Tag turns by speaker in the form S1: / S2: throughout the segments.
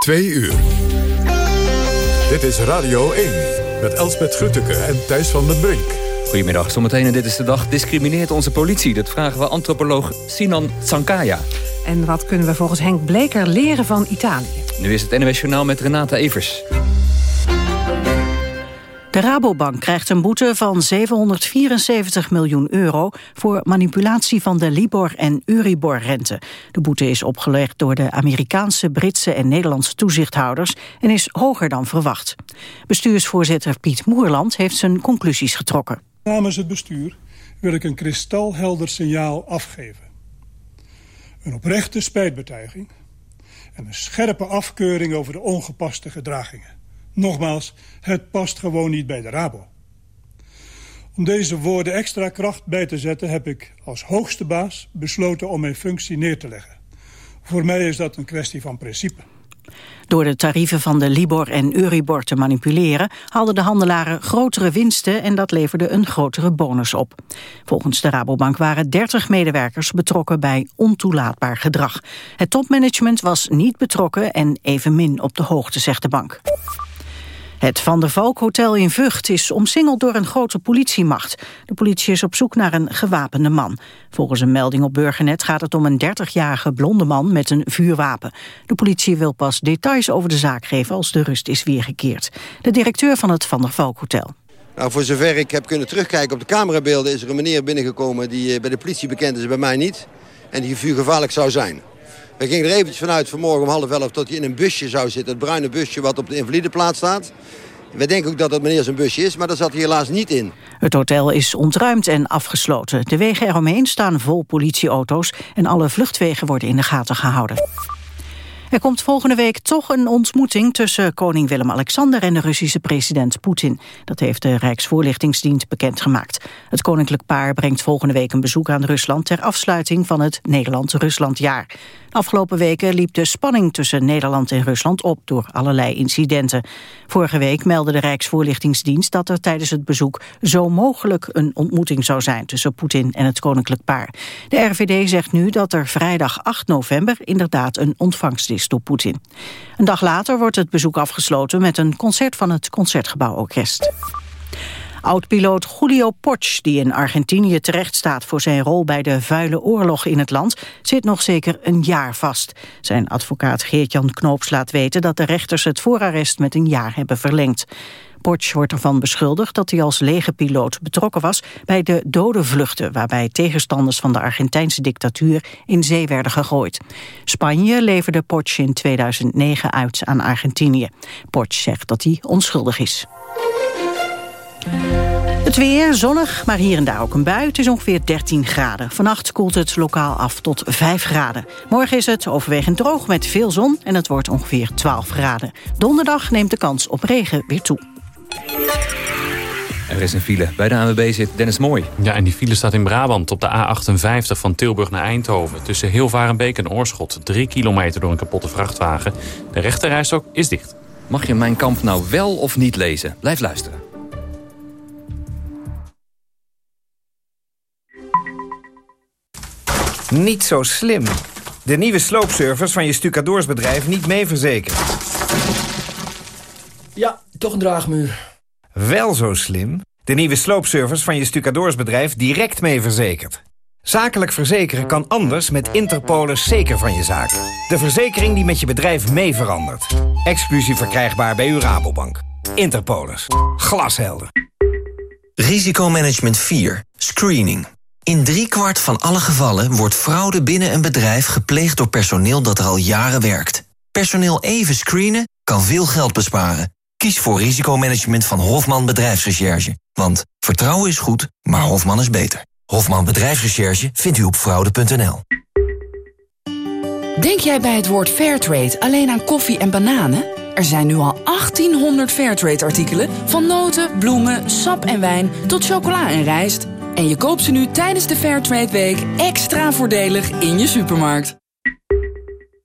S1: Twee uur. Dit is Radio 1 met Elsbeth Grutteke en Thijs van den Brink.
S2: Goedemiddag, zometeen en Dit is de Dag discrimineert onze politie. Dat vragen we antropoloog Sinan Tsankaya.
S3: En wat kunnen we volgens Henk Bleker leren van Italië?
S2: Nu is het NWS Journaal met Renata Evers.
S3: De Rabobank krijgt een boete van 774 miljoen euro... voor manipulatie van de Libor- en Euribor-rente. De boete is opgelegd door de Amerikaanse, Britse en Nederlandse toezichthouders... en is hoger dan verwacht. Bestuursvoorzitter Piet Moerland heeft zijn conclusies getrokken.
S4: Namens het bestuur wil ik een kristalhelder signaal afgeven. Een oprechte spijtbetuiging en een scherpe afkeuring over de ongepaste gedragingen. Nogmaals, het past gewoon niet bij de Rabo. Om deze woorden extra kracht bij te zetten... heb ik als hoogste baas besloten om mijn functie neer te leggen. Voor mij is dat een kwestie van principe.
S3: Door de tarieven van de Libor en Euribor te manipuleren... haalden de handelaren grotere winsten en dat leverde een grotere bonus op. Volgens de Rabobank waren 30 medewerkers betrokken bij ontoelaatbaar gedrag. Het topmanagement was niet betrokken en evenmin op de hoogte, zegt de bank. Het Van der Valk Hotel in Vught is omsingeld door een grote politiemacht. De politie is op zoek naar een gewapende man. Volgens een melding op Burgernet gaat het om een 30-jarige blonde man met een vuurwapen. De politie wil pas details over de zaak geven als de rust is weergekeerd. De directeur van het Van der Valk Hotel.
S5: Nou, voor zover ik heb kunnen terugkijken op de camerabeelden... is er een meneer binnengekomen die eh, bij de politie bekend is, bij mij niet. En die vuurgevaarlijk zou zijn. We gingen er eventjes vanuit vanmorgen om half elf tot hij in een busje zou zitten. Het bruine busje wat op de invalideplaats staat. We denken ook dat het meneer zijn busje is, maar daar zat hij helaas niet in.
S3: Het hotel is ontruimd en afgesloten. De wegen eromheen staan vol politieauto's... en alle vluchtwegen worden in de gaten gehouden. Er komt volgende week toch een ontmoeting tussen koning Willem-Alexander en de Russische president Poetin. Dat heeft de Rijksvoorlichtingsdienst bekendgemaakt. Het koninklijk paar brengt volgende week een bezoek aan Rusland ter afsluiting van het Nederland-Ruslandjaar. Afgelopen weken liep de spanning tussen Nederland en Rusland op door allerlei incidenten. Vorige week meldde de Rijksvoorlichtingsdienst dat er tijdens het bezoek zo mogelijk een ontmoeting zou zijn tussen Poetin en het koninklijk paar. De RVD zegt nu dat er vrijdag 8 november inderdaad een ontvangst is door Poetin. Een dag later wordt het bezoek afgesloten met een concert van het Concertgebouworkest. Oud-piloot Julio Poch, die in Argentinië terecht staat voor zijn rol bij de vuile oorlog in het land, zit nog zeker een jaar vast. Zijn advocaat Geert-Jan Knoops laat weten dat de rechters het voorarrest met een jaar hebben verlengd. Poch wordt ervan beschuldigd dat hij als legerpiloot betrokken was bij de dodenvluchten waarbij tegenstanders van de Argentijnse dictatuur in zee werden gegooid. Spanje leverde Poch in 2009 uit aan Argentinië. Poch zegt dat hij onschuldig is. Het weer zonnig, maar hier en daar ook een bui. Het is ongeveer 13 graden. Vannacht koelt het lokaal af tot 5 graden. Morgen is het overwegend droog met veel zon en het wordt ongeveer 12 graden. Donderdag neemt de kans op regen weer toe.
S2: Er is een file. Bij de ANWB zit Dennis Mooi.
S6: Ja, en die file staat in Brabant op de A58 van Tilburg naar Eindhoven. Tussen Hilvarenbeek en Oorschot. Drie kilometer door een kapotte vrachtwagen. De rechterrijstok is dicht.
S2: Mag je Mijn Kamp nou wel of niet lezen? Blijf luisteren.
S7: Niet zo slim. De nieuwe sloopservice van je stucadoorsbedrijf niet mee verzekerd.
S8: Toch een draagmuur.
S7: Wel zo slim. De nieuwe sloopservice van je stucadoorsbedrijf direct mee verzekerd. Zakelijk verzekeren kan anders met Interpolis zeker van je zaak. De verzekering die met je bedrijf mee verandert. Exclusief verkrijgbaar bij uw Rabobank. Interpolis. Glashelder.
S9: Risicomanagement 4. Screening. In driekwart van alle gevallen wordt fraude binnen een bedrijf gepleegd door personeel dat er al jaren werkt. Personeel even screenen kan veel geld besparen. Kies voor risicomanagement van Hofman Bedrijfsrecherche. Want vertrouwen is goed, maar Hofman is beter. Hofman Bedrijfsrecherche vindt u op fraude.nl.
S10: Denk jij bij het woord Fairtrade alleen aan koffie en bananen? Er zijn nu al 1800 Fairtrade-artikelen... van noten, bloemen, sap en wijn tot chocola en rijst... En je koopt ze nu tijdens de Fairtrade Week extra voordelig in je supermarkt.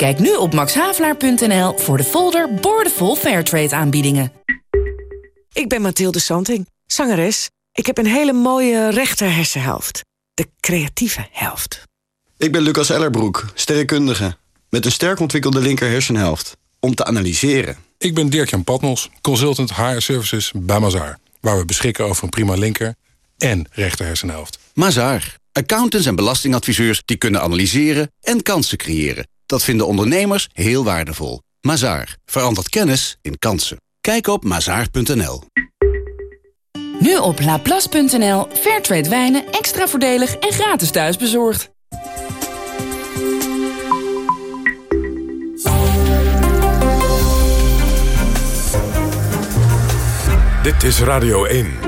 S10: Kijk nu op maxhavelaar.nl voor de folder Boordevol Fairtrade aanbiedingen.
S11: Ik ben Mathilde Santing, zangeres. Ik heb een hele mooie rechter hersenhelft. De creatieve helft.
S12: Ik ben Lucas Ellerbroek, sterrenkundige. Met een sterk ontwikkelde linker hersenhelft. Om te analyseren.
S13: Ik ben Dirk-Jan Patmos, consultant HR Services bij Mazaar. Waar we beschikken over een prima linker en rechter hersenhelft.
S14: Mazaar. Accountants en belastingadviseurs die kunnen analyseren en kansen creëren. Dat vinden ondernemers heel waardevol. Mazaar. Verandert kennis in kansen. Kijk op mazaar.nl.
S10: Nu op laplace.nl. Fairtrade wijnen extra voordelig en gratis thuisbezorgd.
S1: Dit is Radio 1.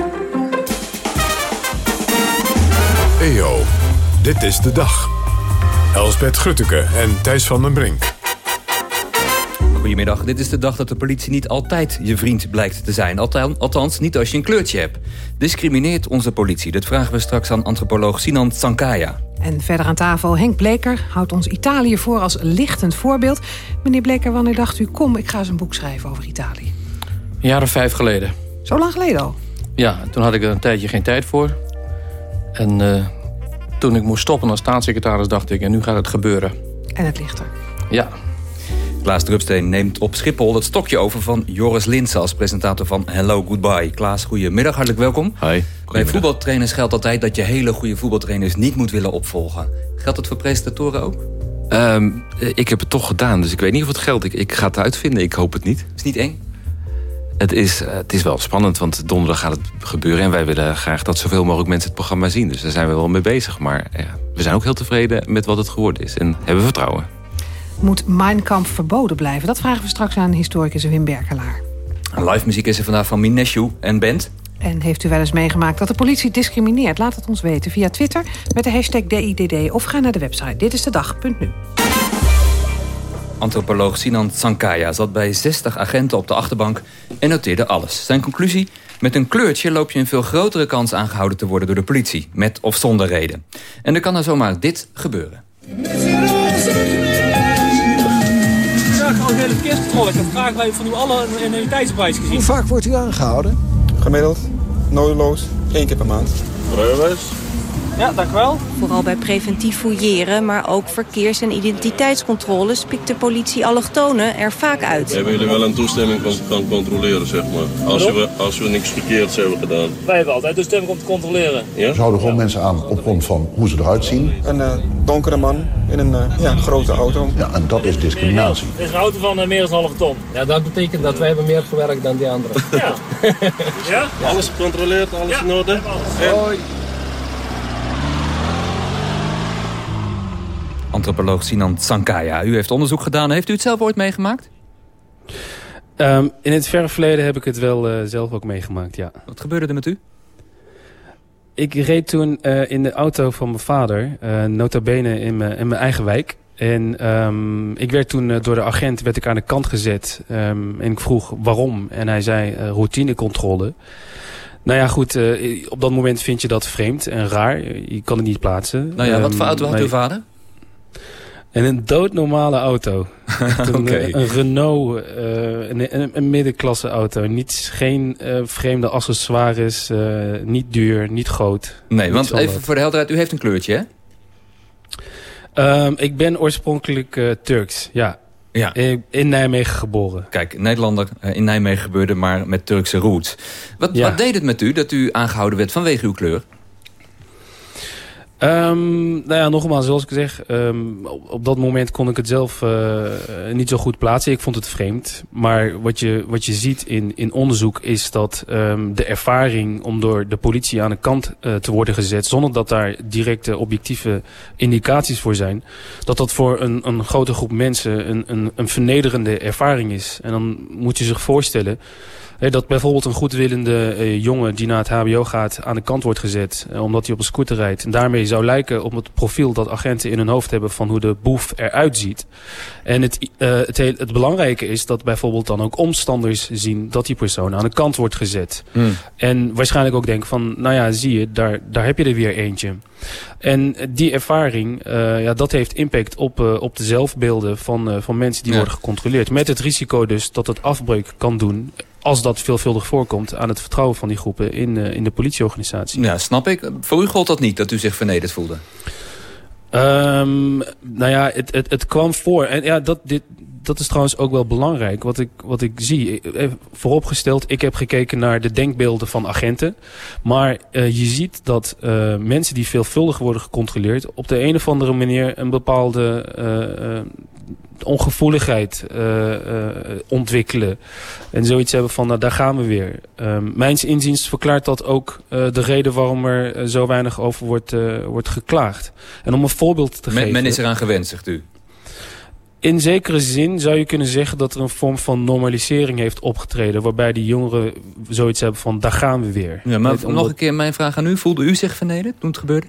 S1: EO, dit is de dag. Elsbeth Grutteke en Thijs van den Brink.
S2: Goedemiddag, dit is de dag dat de politie niet altijd je vriend blijkt te zijn. Althans, niet als je een kleurtje hebt. Discrimineert onze politie? Dat vragen we straks aan antropoloog Sinan Sankaya.
S15: En verder aan tafel Henk Bleker houdt ons Italië voor als lichtend voorbeeld. Meneer Bleker, wanneer dacht u... kom, ik ga eens een boek schrijven over Italië?
S8: Een jaar of vijf geleden.
S15: Zo lang geleden al?
S8: Ja, toen had ik er een tijdje geen tijd voor. En uh, toen ik moest stoppen als staatssecretaris dacht ik... en nu gaat het gebeuren.
S15: En het ligt er.
S8: Ja.
S2: Klaas Drupsteen neemt op Schiphol het stokje over van Joris Linsen... als presentator van Hello Goodbye. Klaas, goedemiddag, hartelijk welkom.
S16: Hi.
S2: Bij voetbaltrainers geldt altijd dat je hele goede voetbaltrainers niet moet willen opvolgen. Geldt dat voor presentatoren ook?
S16: Um, ik heb het toch gedaan, dus ik weet niet of het geldt. Ik, ik ga het uitvinden, ik hoop het niet.
S2: Is niet eng?
S16: Het is, het is wel spannend, want donderdag gaat het gebeuren... en wij willen graag dat zoveel mogelijk mensen het programma zien. Dus daar zijn we wel mee bezig. Maar ja, we zijn ook heel tevreden met wat het geworden is. En hebben vertrouwen.
S15: Moet Mein Kampf verboden blijven? Dat vragen we straks aan historicus Wim Berkelaar.
S2: Live muziek is er vandaag van Mineshu en Bent.
S15: En heeft u wel eens meegemaakt dat de politie discrimineert? Laat het ons weten via Twitter met de hashtag DIDD... of ga naar de website Dit is de dag.nu.
S2: Antropoloog Sinan Sankaya zat bij 60 agenten op de achterbank en noteerde alles. Zijn conclusie? Met een kleurtje loop je een veel grotere kans aangehouden te worden door de politie. Met of zonder reden. En er kan er zomaar dit gebeuren.
S17: Ja, gewoon hele verkeerscontrole. Ik heb wij van u alle een identiteitsbewijs gezien.
S18: Hoe vaak wordt u aangehouden?
S19: Gemiddeld, nodeloos, één keer per maand.
S17: Rijbewijs? Ja, dank u wel.
S20: Vooral bij preventief fouilleren, maar ook verkeers- en identiteitscontroles... pikt de politie allochtonen er vaak uit.
S21: Hebben jullie wel een toestemming van gaan controleren, zeg maar? Als we, als we niks verkeerds hebben gedaan.
S17: Wij hebben altijd toestemming om te controleren.
S21: Ja?
S22: We houden gewoon mensen aan op grond van hoe ze eruit zien.
S19: Een uh, donkere man in een uh, ja, grote auto.
S22: Ja, en dat is discriminatie.
S17: Het is een auto van uh, meer dan een halve ton.
S8: Ja, dat betekent dat wij hebben meer gewerkt dan die anderen.
S17: Ja. ja?
S21: Alles gecontroleerd, alles
S17: ja.
S21: in orde?
S17: Hoi.
S2: Antropoloog Sinan Sankaya. U heeft onderzoek gedaan. Heeft u het zelf ooit meegemaakt?
S8: Um, in het verre verleden heb ik het wel uh, zelf ook meegemaakt, ja.
S2: Wat gebeurde er met u?
S8: Ik reed toen uh, in de auto van mijn vader, uh, nota bene in mijn, in mijn eigen wijk. En um, ik werd toen door de agent werd ik aan de kant gezet. Um, en ik vroeg waarom. En hij zei routinecontrole. Nou ja, goed, uh, op dat moment vind je dat vreemd en raar. Je kan het niet plaatsen.
S2: Nou ja, wat voor auto had uw vader?
S8: En een doodnormale auto. een,
S2: okay.
S8: een Renault, uh, een, een, middenklasse auto. Niet, geen uh, vreemde accessoires, uh, niet duur, niet groot.
S2: Nee,
S8: niet
S2: want even voor de helderheid, u heeft een kleurtje, hè?
S8: Um, ik ben oorspronkelijk Turks, ja.
S2: Ja.
S8: In Nijmegen geboren.
S2: Kijk, Nederlander in Nijmegen gebeurde, maar met Turkse roots. Wat, ja. wat deed het met u dat u aangehouden werd vanwege uw kleur?
S8: Um, nou ja, nogmaals, zoals ik zeg, um, op, dat moment kon ik het zelf uh, niet zo goed plaatsen. Ik vond het vreemd. Maar wat je, wat je ziet in, in onderzoek is dat um, de ervaring om door de politie aan de kant uh, te worden gezet... zonder dat daar directe objectieve indicaties voor zijn... dat dat voor een, een grote groep mensen een, een, een vernederende ervaring is. En dan moet je zich voorstellen... dat bijvoorbeeld een goedwillende uh, jongen die naar het hbo gaat aan de kant wordt gezet. Uh, omdat hij op een scooter rijdt. En daarmee zou lijken op het profiel dat agenten in hun hoofd hebben van hoe de boef eruit ziet. En het, uh, het, heel, het belangrijke is dat bijvoorbeeld dan ook omstanders zien dat die persoon aan de kant wordt gezet.
S2: Hmm.
S8: En waarschijnlijk ook denken van, nou ja, zie je, daar, daar heb je er weer eentje. En die ervaring, uh, ja, dat heeft impact op, uh, op de zelfbeelden van, uh, van mensen die
S2: Ja.
S8: worden gecontroleerd. Met het risico dus dat het afbreuk kan doen, als dat veelvuldig voorkomt, aan het vertrouwen van die groepen in, uh, in de politieorganisatie.
S2: Ja, snap ik. Voor u gold dat niet, dat u zich vernederd voelde.
S8: Um, nou ja, het, het, het kwam voor. En ja, dat, dit, dat is trouwens ook wel belangrijk. Wat ik, wat ik zie, eh, vooropgesteld, ik heb gekeken naar de denkbeelden van agenten. Maar uh, je ziet dat uh, mensen die veelvuldig worden gecontroleerd... op de een of andere manier een bepaalde uh, ongevoeligheid ontwikkelen. En zoiets hebben van, nou daar gaan we weer. Um, mijns inziens verklaart dat ook de reden waarom er zo weinig over wordt, wordt geklaagd. En om een voorbeeld te
S2: men,
S8: geven...
S2: Men is eraan gewend, zegt u?
S8: In zekere zin zou je kunnen zeggen dat er een vorm van normalisering heeft opgetreden. Waarbij die jongeren zoiets hebben van, daar gaan we weer.
S2: Ja, maar nog een keer mijn vraag aan u. Voelde u zich vernederd toen het gebeurde?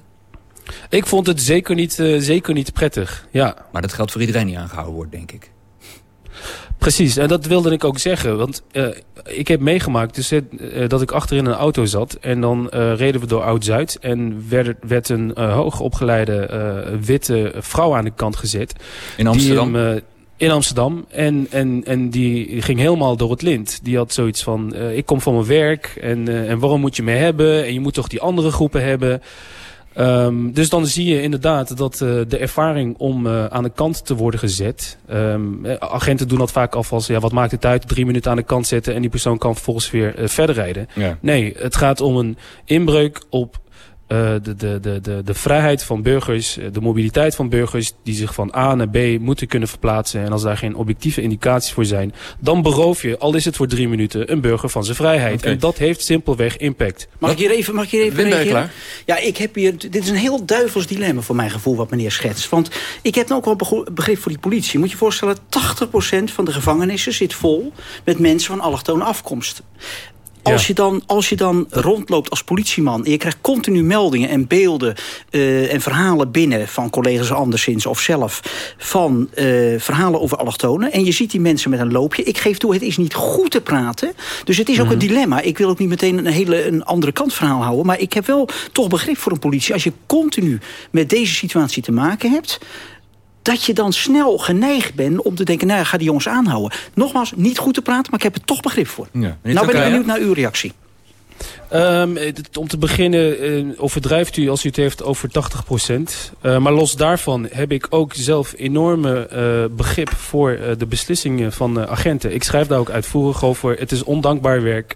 S8: Ik vond het zeker niet, uh, zeker niet prettig, ja.
S2: Maar dat geldt voor iedereen die aangehouden wordt, denk ik.
S8: Precies, en dat wilde ik ook zeggen. Want uh, ik heb meegemaakt dus, uh, dat ik achterin een auto zat. En dan uh, reden we door Oud-Zuid. En werd, werd een hoogopgeleide witte vrouw aan de kant gezet.
S2: In Amsterdam?
S8: Hem, in Amsterdam. En, en, en die ging helemaal door het lint. Die had zoiets van, ik kom van mijn werk. En, en waarom moet je me hebben? En je moet toch die andere groepen hebben? Um, dus dan zie je inderdaad dat uh, de ervaring om uh, aan de kant te worden gezet... Um, agenten doen dat vaak alvast, ja, wat maakt het uit? Drie minuten aan de kant zetten en die persoon kan vervolgens weer uh, verder rijden.
S2: Ja.
S8: Nee, het gaat om een inbreuk op de, de, de, de, de vrijheid van burgers, de mobiliteit van burgers... die zich van A naar B moeten kunnen verplaatsen. En als daar geen objectieve indicaties voor zijn... dan beroof je, al is het voor drie minuten, een burger van zijn vrijheid.
S2: Okay.
S8: En dat heeft simpelweg impact.
S23: Mag ik hier even, mag ik hier even reageren? Ja, ik heb hier, dit is een heel duivels dilemma voor mijn gevoel wat meneer schetst. Want ik heb ook wel begrip voor die politie. Moet je je voorstellen, 80% van de gevangenissen zit vol... met mensen van allochtone afkomst. Als, ja. je dan, als je dan rondloopt als politieman... en je krijgt continu meldingen en beelden uh, en verhalen binnen... van collega's anderszins of zelf... van uh, verhalen over allochtonen... en je ziet die mensen met een loopje. Ik geef toe, het is niet goed te praten. Dus het is ook mm -hmm. een dilemma. Ik wil ook niet meteen een hele een andere kant verhaal houden... maar ik heb wel toch begrip voor een politie. Als je continu met deze situatie te maken hebt dat je dan snel geneigd bent om te denken... nou ja, ga die jongens aanhouden. Nogmaals, niet goed te praten, maar ik heb er toch begrip voor.
S2: Ja.
S23: Nou ben ik benieuwd naar uw reactie.
S8: Um, om te beginnen uh, overdrijft u als u het heeft over 80 procent. Uh, maar los daarvan heb ik ook zelf enorme uh, begrip voor de beslissingen van agenten. Ik schrijf daar ook uitvoerig over. Het is ondankbaar werk.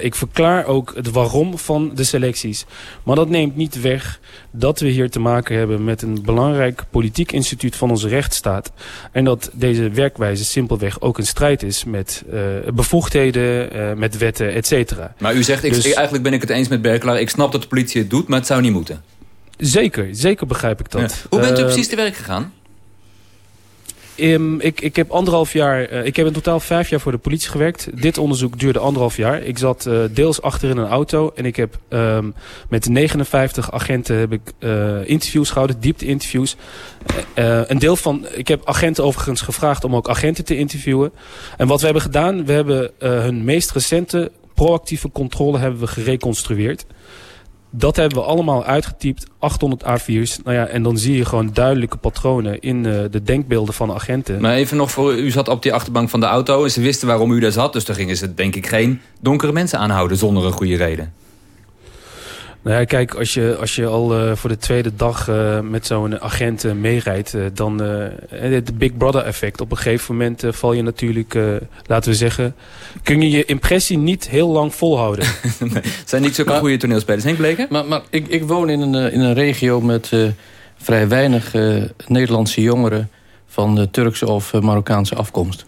S8: Ik verklaar ook het waarom van de selecties. Maar dat neemt niet weg dat we hier te maken hebben met een belangrijk politiek instituut van onze rechtsstaat. En dat deze werkwijze simpelweg ook een strijd is met bevoegdheden, met wetten, et cetera.
S2: Maar u zegt, ik, dus, eigenlijk ben ik het eens met Berkelaar. Ik snap dat de politie het doet, maar het zou niet moeten.
S8: Zeker, zeker begrijp ik dat.
S2: Ja. Hoe bent u uh, precies te werk gegaan?
S8: Um, ik, ik heb anderhalf jaar, uh, ik heb in totaal vijf jaar voor de politie gewerkt. Dit onderzoek duurde anderhalf jaar. Ik zat uh, deels achter in een auto en ik heb um, met 59 agenten heb ik uh, interviews gehouden, diepte-interviews. een deel van, ik heb agenten overigens gevraagd om ook agenten te interviewen. En wat we hebben gedaan, we hebben hun meest recente proactieve controle hebben we gereconstrueerd. Dat hebben we allemaal uitgetypt, 800 A4's. Nou ja, en dan zie je gewoon duidelijke patronen in uh, de denkbeelden van agenten.
S2: Maar even nog voor, u zat op die achterbank van de auto en ze wisten waarom u daar zat. Dus dan gingen ze denk ik geen donkere mensen aanhouden zonder een goede reden.
S8: Nou ja, kijk, als je, als je al uh, voor de tweede dag uh, met zo'n agent uh, meerijdt... dan het Big Brother effect. Op een gegeven moment val je natuurlijk, laten we zeggen... kun je je impressie niet heel lang volhouden.
S2: nee, het zijn niet zulke goede toneelspelers. Henk Bleken?
S24: Maar, maar ik, ik woon in een, in een regio met vrij weinig Nederlandse jongeren... van de Turkse of Marokkaanse afkomst.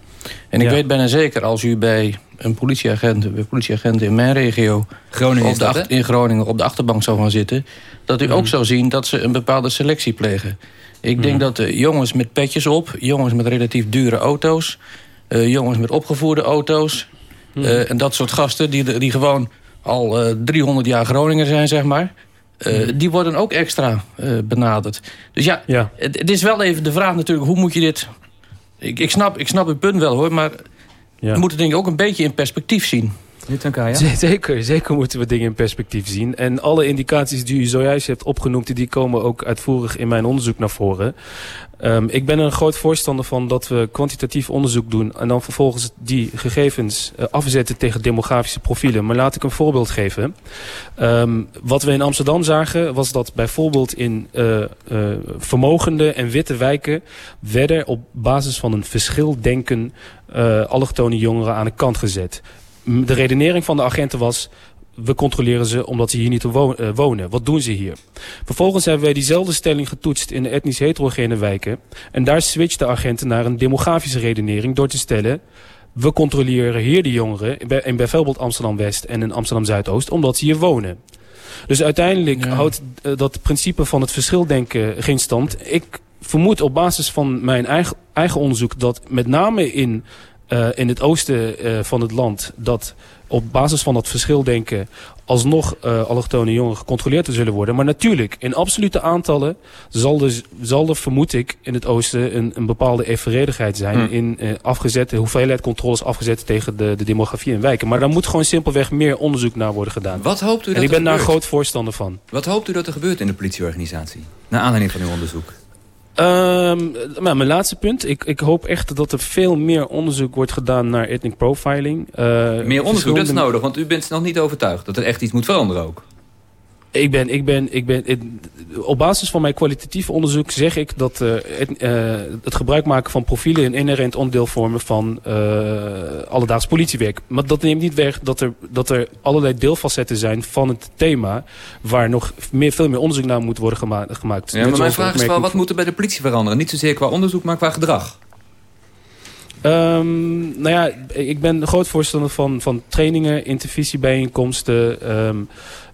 S24: En ik ja. weet bijna zeker, als u bij een politieagent, bij politieagenten in mijn regio...
S2: Groningen
S24: op de
S2: dat,
S24: in Groningen op de achterbank zou gaan zitten... dat u mm. ook zou zien dat ze een bepaalde selectie plegen. Ik mm. denk dat uh, jongens met petjes op, jongens met relatief dure auto's... Uh, jongens met opgevoerde auto's... Eh, en dat soort gasten die, die gewoon al eh 300 jaar Groninger zijn, zeg maar... eh, die worden ook extra eh, benaderd. Dus ja, Het, het is wel even de vraag natuurlijk, hoe moet je dit... Ik, ik, snap, ik snap het punt wel hoor, maar we moeten denk ik ook een beetje in perspectief zien.
S8: Z- Zeker, zeker moeten we dingen in perspectief zien. En alle indicaties die u zojuist hebt opgenoemd... die komen ook uitvoerig in mijn onderzoek naar voren. Ehm, ik ben er een groot voorstander van dat we kwantitatief onderzoek doen... en dan vervolgens die gegevens eh, afzetten tegen demografische profielen. Maar laat ik een voorbeeld geven. Ehm, wat we in Amsterdam zagen was dat bijvoorbeeld in eh, vermogende en witte wijken... werden op basis van een verschildenken eh allochtone jongeren aan de kant gezet. De redenering van de agenten was... we controleren ze omdat ze hier niet eh, wonen. Wat doen ze hier? Vervolgens hebben wij diezelfde stelling getoetst in de etnisch heterogene wijken. En daar switcht de agenten naar een demografische redenering door te stellen... we controleren hier de jongeren in bijvoorbeeld Amsterdam-West en in Amsterdam-Zuidoost... omdat ze hier wonen. Dus uiteindelijk houdt eh, dat principe van het verschildenken geen stand. Ik vermoed op basis van mijn eigen, eigen onderzoek dat met name in, eh, in het oosten eh, van het land... dat op basis van dat verschildenken alsnog eh allochtone jongeren gecontroleerd zullen worden. Maar natuurlijk, in absolute aantallen zal er, zal er vermoed ik in het oosten een, een bepaalde evenredigheid zijn...
S2: Hmm.
S8: in afgezette hoeveelheid controles afgezet tegen de, de demografie in wijken. Maar daar moet gewoon simpelweg meer onderzoek naar worden gedaan.
S2: Wat hoopt u
S8: En
S2: dat
S8: ik
S2: er
S8: ben daar een groot voorstander van.
S2: Wat hoopt u dat er gebeurt in de politieorganisatie? Naar aanleiding van uw onderzoek.
S8: Ehm, maar mijn laatste punt. Ik, ik hoop echt dat er veel meer onderzoek wordt gedaan naar ethnic profiling. Eh,
S2: Meer onderzoek, dat is nodig. Want u bent nog niet overtuigd dat er echt iets moet veranderen ook.
S8: Ik ben, ik ben, ik ben, ik- op basis van mijn kwalitatief onderzoek zeg ik dat eh, het, eh, het gebruik maken van profielen een inherent onderdeel vormen van eh alledaags politiewerk. Maar dat neemt niet weg dat er, dat er allerlei deelfacetten zijn van het thema waar nog meer, veel meer onderzoek naar moet worden gema- gemaakt.
S2: Ja, maar mijn vraag is wel, wat moet er bij de politie veranderen? Niet zozeer qua onderzoek, maar qua gedrag.
S8: Ehm, nou ja, ik ben een groot voorstander van, van trainingen, intervisiebijeenkomsten. ehm,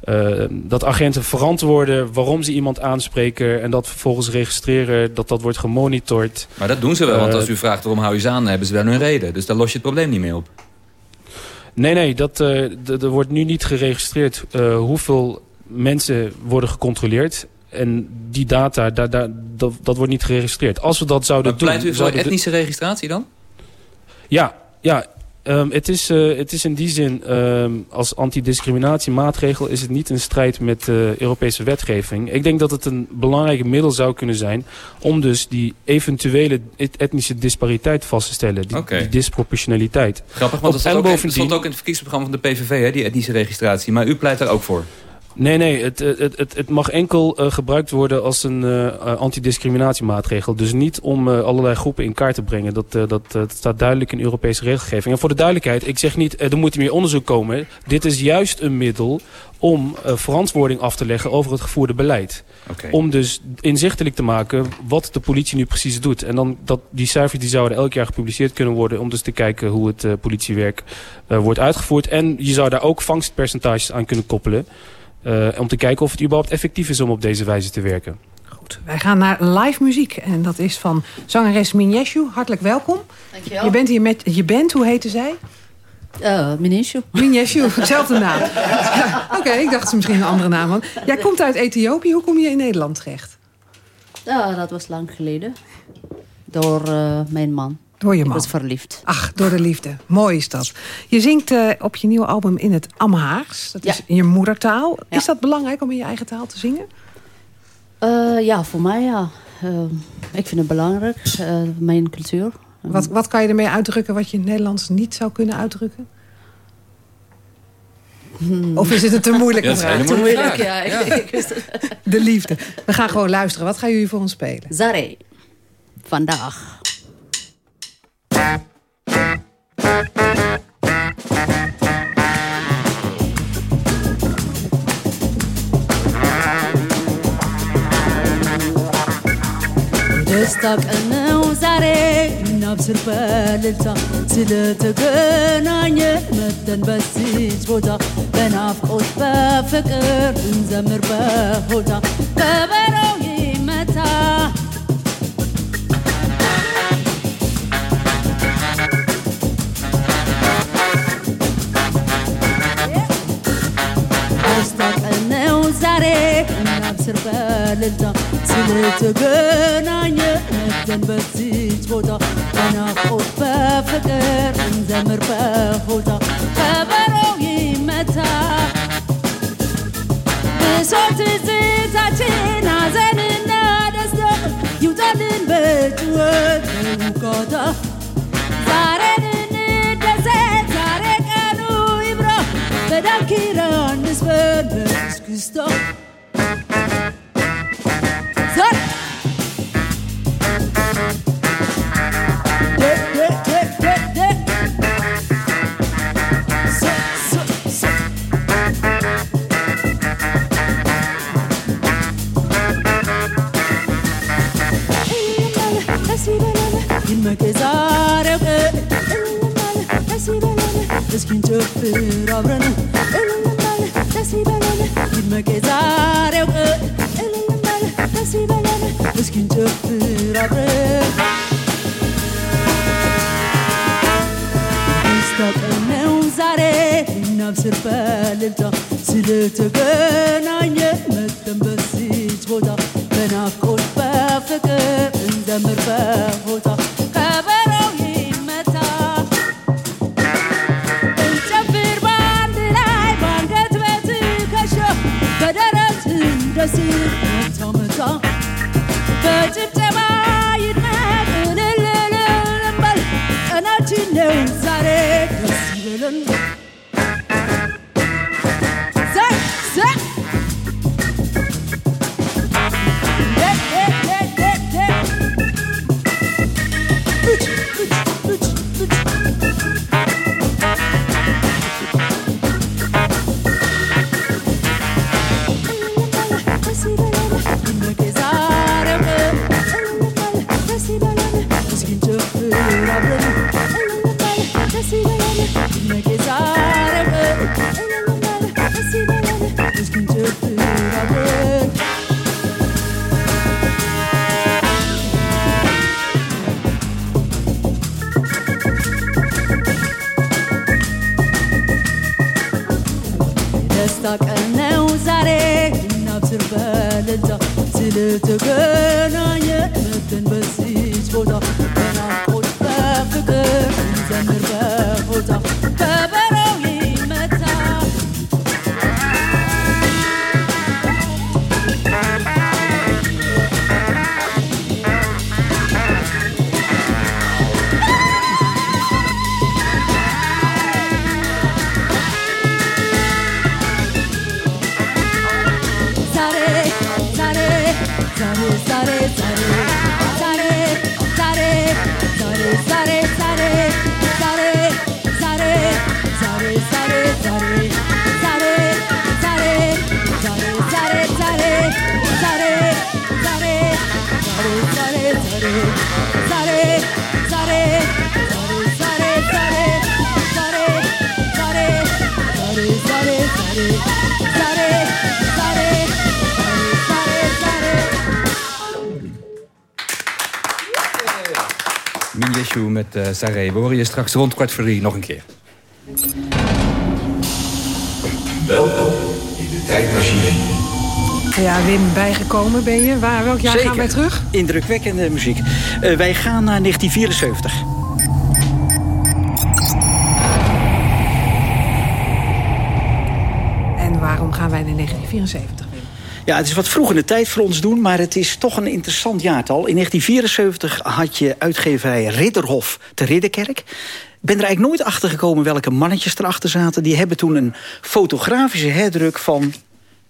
S8: eh, dat agenten verantwoorden waarom ze iemand aanspreken. En dat vervolgens registreren, dat dat wordt gemonitord.
S2: Maar dat doen ze wel, want
S8: Eh,
S2: als u vraagt waarom hou je ze aan, hebben ze wel hun reden. Dus daar los je het probleem niet mee op.
S8: Nee, nee, dat, eh, d- er wordt nu niet geregistreerd eh, hoeveel mensen worden gecontroleerd. En die data, daar, daar, dat, dat wordt niet geregistreerd. Als we dat zouden
S2: Maar
S8: doen...
S2: pleit u voor
S8: zouden
S2: etnische registratie dan?
S8: Ja, ja. Ehm, het, is, eh, het is in die zin, ehm, als antidiscriminatiemaatregel is het niet in strijd met eh, Europese wetgeving. Ik denk dat het een belangrijk middel zou kunnen zijn om dus die eventuele et- etnische dispariteit vast te stellen. Die, disproportionaliteit.
S2: Grappig, want
S8: Op-
S2: dat stond ook, in-
S8: bovendien-
S2: stond ook in het verkiezingsprogramma van de PVV, hè, die etnische registratie. Maar u pleit daar ook voor.
S8: Nee, nee, het, het, het, het mag enkel eh, gebruikt worden als een eh, antidiscriminatiemaatregel. Dus niet om allerlei groepen in kaart te brengen. Dat, dat, dat staat duidelijk in Europese regelgeving. En voor de duidelijkheid, ik zeg niet, er moet meer onderzoek komen. Dit is juist een middel om verantwoording af te leggen over het gevoerde beleid. Om dus inzichtelijk te maken wat de politie nu precies doet. En dan dat, die cijfers die zouden elk jaar gepubliceerd kunnen worden... om dus te kijken hoe het politiewerk wordt uitgevoerd. En je zou daar ook vangstpercentages aan kunnen koppelen... eh, om te kijken of het überhaupt effectief is om op deze wijze te werken.
S15: Wij gaan naar live muziek. En dat is van zangeres Minyeshu. Hartelijk welkom.
S25: Dankjewel.
S15: Je bent hier met je band. Hoe heette zij?
S25: Uh, Mineshu.
S15: Minyeshu, dezelfde naam. Ja, Oké, ik dacht ze misschien een andere naam had. Jij komt uit Ethiopië. Hoe kom je in Nederland terecht?
S25: Ja, dat was lang geleden. Door eh, mijn man.
S15: Door je
S25: Ik
S15: man.
S25: was verliefd.
S15: Ach, door de liefde. Mooi is dat. Je zingt eh, op je nieuwe album in het Amhaags. Dat is in je moedertaal. Is dat belangrijk om in je eigen taal te zingen?
S25: Eh, ja, voor mij ja. Eh, ik vind het belangrijk. eh, mijn cultuur.
S15: Wat, wat kan je ermee uitdrukken wat je in het Nederlands niet zou kunnen uitdrukken? Of is het een te moeilijke
S25: Ja,
S15: vraag?
S25: Te moeilijk, ja. Ik- ik.
S15: De liefde. We gaan gewoon luisteren. Wat gaan jullie voor ons spelen?
S25: Zare. Vandaag. ደስታ ቀን ዛሬ። እናብስር በልልታ ስለተገናኘን መተን በዚች ቦታ። በናፍቆት በፍቅር እንዘምር በሆታ ከበሮው
S26: በልልታ ስለተገናኘ ነፍተን በዚች ቦታ በናፍቆት በፍቅር እንዘምር በሆታ ከበሮው ይመታ። ብሶት ትዝታችን ሐዘንና ደስታ ይውጣልን በጭወት በውካታ ዛሬን Christophe. Sal. De, de, de, de, de. Sal, sal, sal. المجازار اسكن تفر عبرنا መቄ ዛሬው እልልማል ደስ ይበላል እስኪን ጭፍር አብረን ደስታ ዛሬ እናብስር በእልልታ ስለተገናኘ መተን በዚች ቦታ በናፍቆት በፍቅር እንዘምር
S25: በቦታ eu usarei Saré. We horen je straks rond kwart voor drie nog een keer.
S2: Welkom in de tijdmachine.
S15: Ja, Wim, bijgekomen ben je. Waar, welk jaar gaan wij terug?
S23: Indrukwekkende muziek. Uh, wij gaan naar 1974.
S15: En waarom gaan wij naar 1974?
S23: Ja, het is wat vroeg in de tijd voor ons doen, maar het is toch een interessant jaartal. In 1974 had je uitgeverij Ridderhof te Ridderkerk. Ik ben er eigenlijk nooit achter gekomen welke mannetjes erachter zaten. Die hebben toen een fotografische herdruk van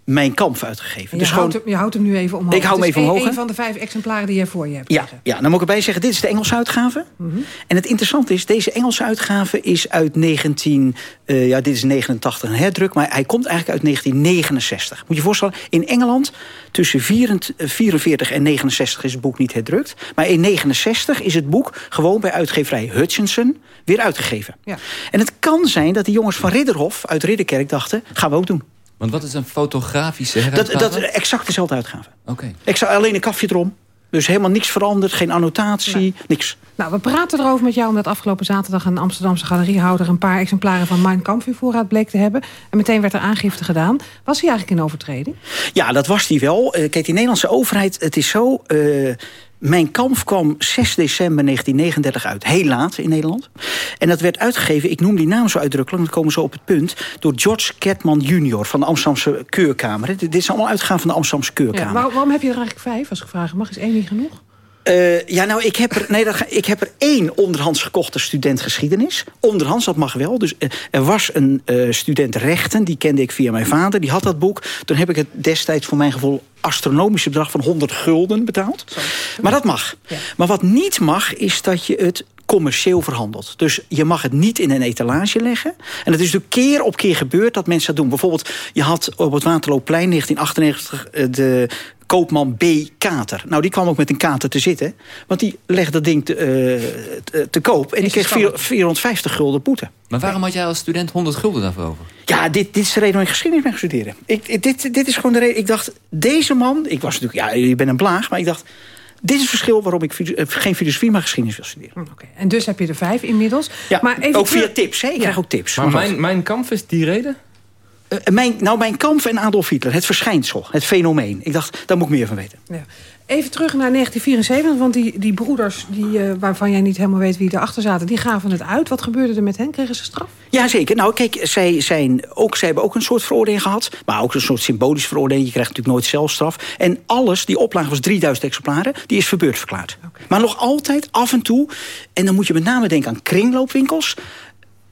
S23: mijn kamp uitgegeven.
S15: Je, dus houdt hem, je houdt hem nu even omhoog.
S23: Ik hou hem even omhoog.
S15: Een van de vijf exemplaren die je voor je hebt
S23: ja, ja, dan moet ik erbij zeggen, dit is de Engelse uitgave. Mm -hmm. En het interessante is, deze Engelse uitgave is uit 19... Uh, ja, dit is 89 een herdruk, maar hij komt eigenlijk uit 1969. Moet je je voorstellen, in Engeland tussen 44 en 69 is het boek niet herdrukt. Maar in 69 is het boek gewoon bij uitgeverij Hutchinson weer uitgegeven.
S15: Ja.
S23: En het kan zijn dat die jongens van Ridderhof uit Ridderkerk dachten... gaan we ook doen.
S25: Want wat is een fotografische heruitgave?
S23: Dat, dat exact dezelfde uitgave.
S25: Oké.
S23: Okay. Alleen een kafje erom. Dus helemaal niks veranderd, geen annotatie, niks.
S15: Nou, we praten erover met jou omdat afgelopen zaterdag... een Amsterdamse galeriehouder een paar exemplaren van Mein Kampf in voorraad bleek te hebben. En meteen werd er aangifte gedaan. Was hij eigenlijk in overtreding?
S23: Ja, dat was hij wel. Eh, kijk, die Nederlandse overheid, het is zo... eh, mijn kamp kwam 6 december 1939 uit. Heel laat in Nederland. En dat werd uitgegeven, ik noem die naam zo uitdrukkelijk... dan komen zo op het punt... door George Ketman junior van de Amsterdamse Keurkamer. Dit, is allemaal uitgaan van de Amsterdamse Keurkamer.
S15: Ja, waarom, waarom heb je er eigenlijk vijf, als ik mag? Is één niet genoeg?
S23: Uh, ja, nou, ik heb, er, nee, dat, ik heb er één onderhands gekochte student geschiedenis. Onderhands, dat mag wel. Dus uh, er was een uh, student rechten, die kende ik via mijn vader. Die had dat boek. Toen heb ik het destijds voor mijn gevoel astronomische bedrag van 100 gulden betaald. Sorry. Maar dat mag. Ja. Maar wat niet mag, is dat je het commercieel verhandeld. Dus je mag het niet in een etalage leggen. En het is natuurlijk keer op keer gebeurd dat mensen dat doen. Bijvoorbeeld, je had op het Waterloopplein 1998 de koopman B. Kater. Nou, die kwam ook met een kater te zitten. Want die legde dat ding te, uh, te, te koop. En die kreeg 4, 450 gulden boete.
S2: Maar waarom had jij als student 100 gulden daarvoor over?
S23: Ja, dit, dit is de reden waarom ik geschiedenis ben gaan studeren. Ik, dit, dit is gewoon de reden. Ik dacht, deze man... Ik was natuurlijk, ja, je bent een blaag, maar ik dacht... Dit is het verschil waarom ik geen filosofie, maar geschiedenis wil studeren.
S15: Okay. En dus heb je er vijf inmiddels.
S23: Ja,
S15: maar even
S23: ook via tips. Hè? Ik ja. krijg ook tips.
S24: Maar mijn, mijn kamp is die reden?
S23: Uh, mijn, nou, mijn kamp en Adolf Hitler. Het verschijnsel, het fenomeen. Ik dacht, daar moet ik meer van weten.
S15: Ja. Even terug naar 1974, want die, die broeders... Die, uh, waarvan jij niet helemaal weet wie erachter zaten... die gaven het uit. Wat gebeurde er met hen? Kregen ze straf?
S23: Jazeker. Nou, kijk, zij, zijn ook, zij hebben ook een soort veroordeling gehad. Maar ook een soort symbolische veroordeling. Je krijgt natuurlijk nooit zelfstraf. En alles, die oplage was 3000 exemplaren... die is verbeurd verklaard. Okay. Maar nog altijd, af en toe... en dan moet je met name denken aan kringloopwinkels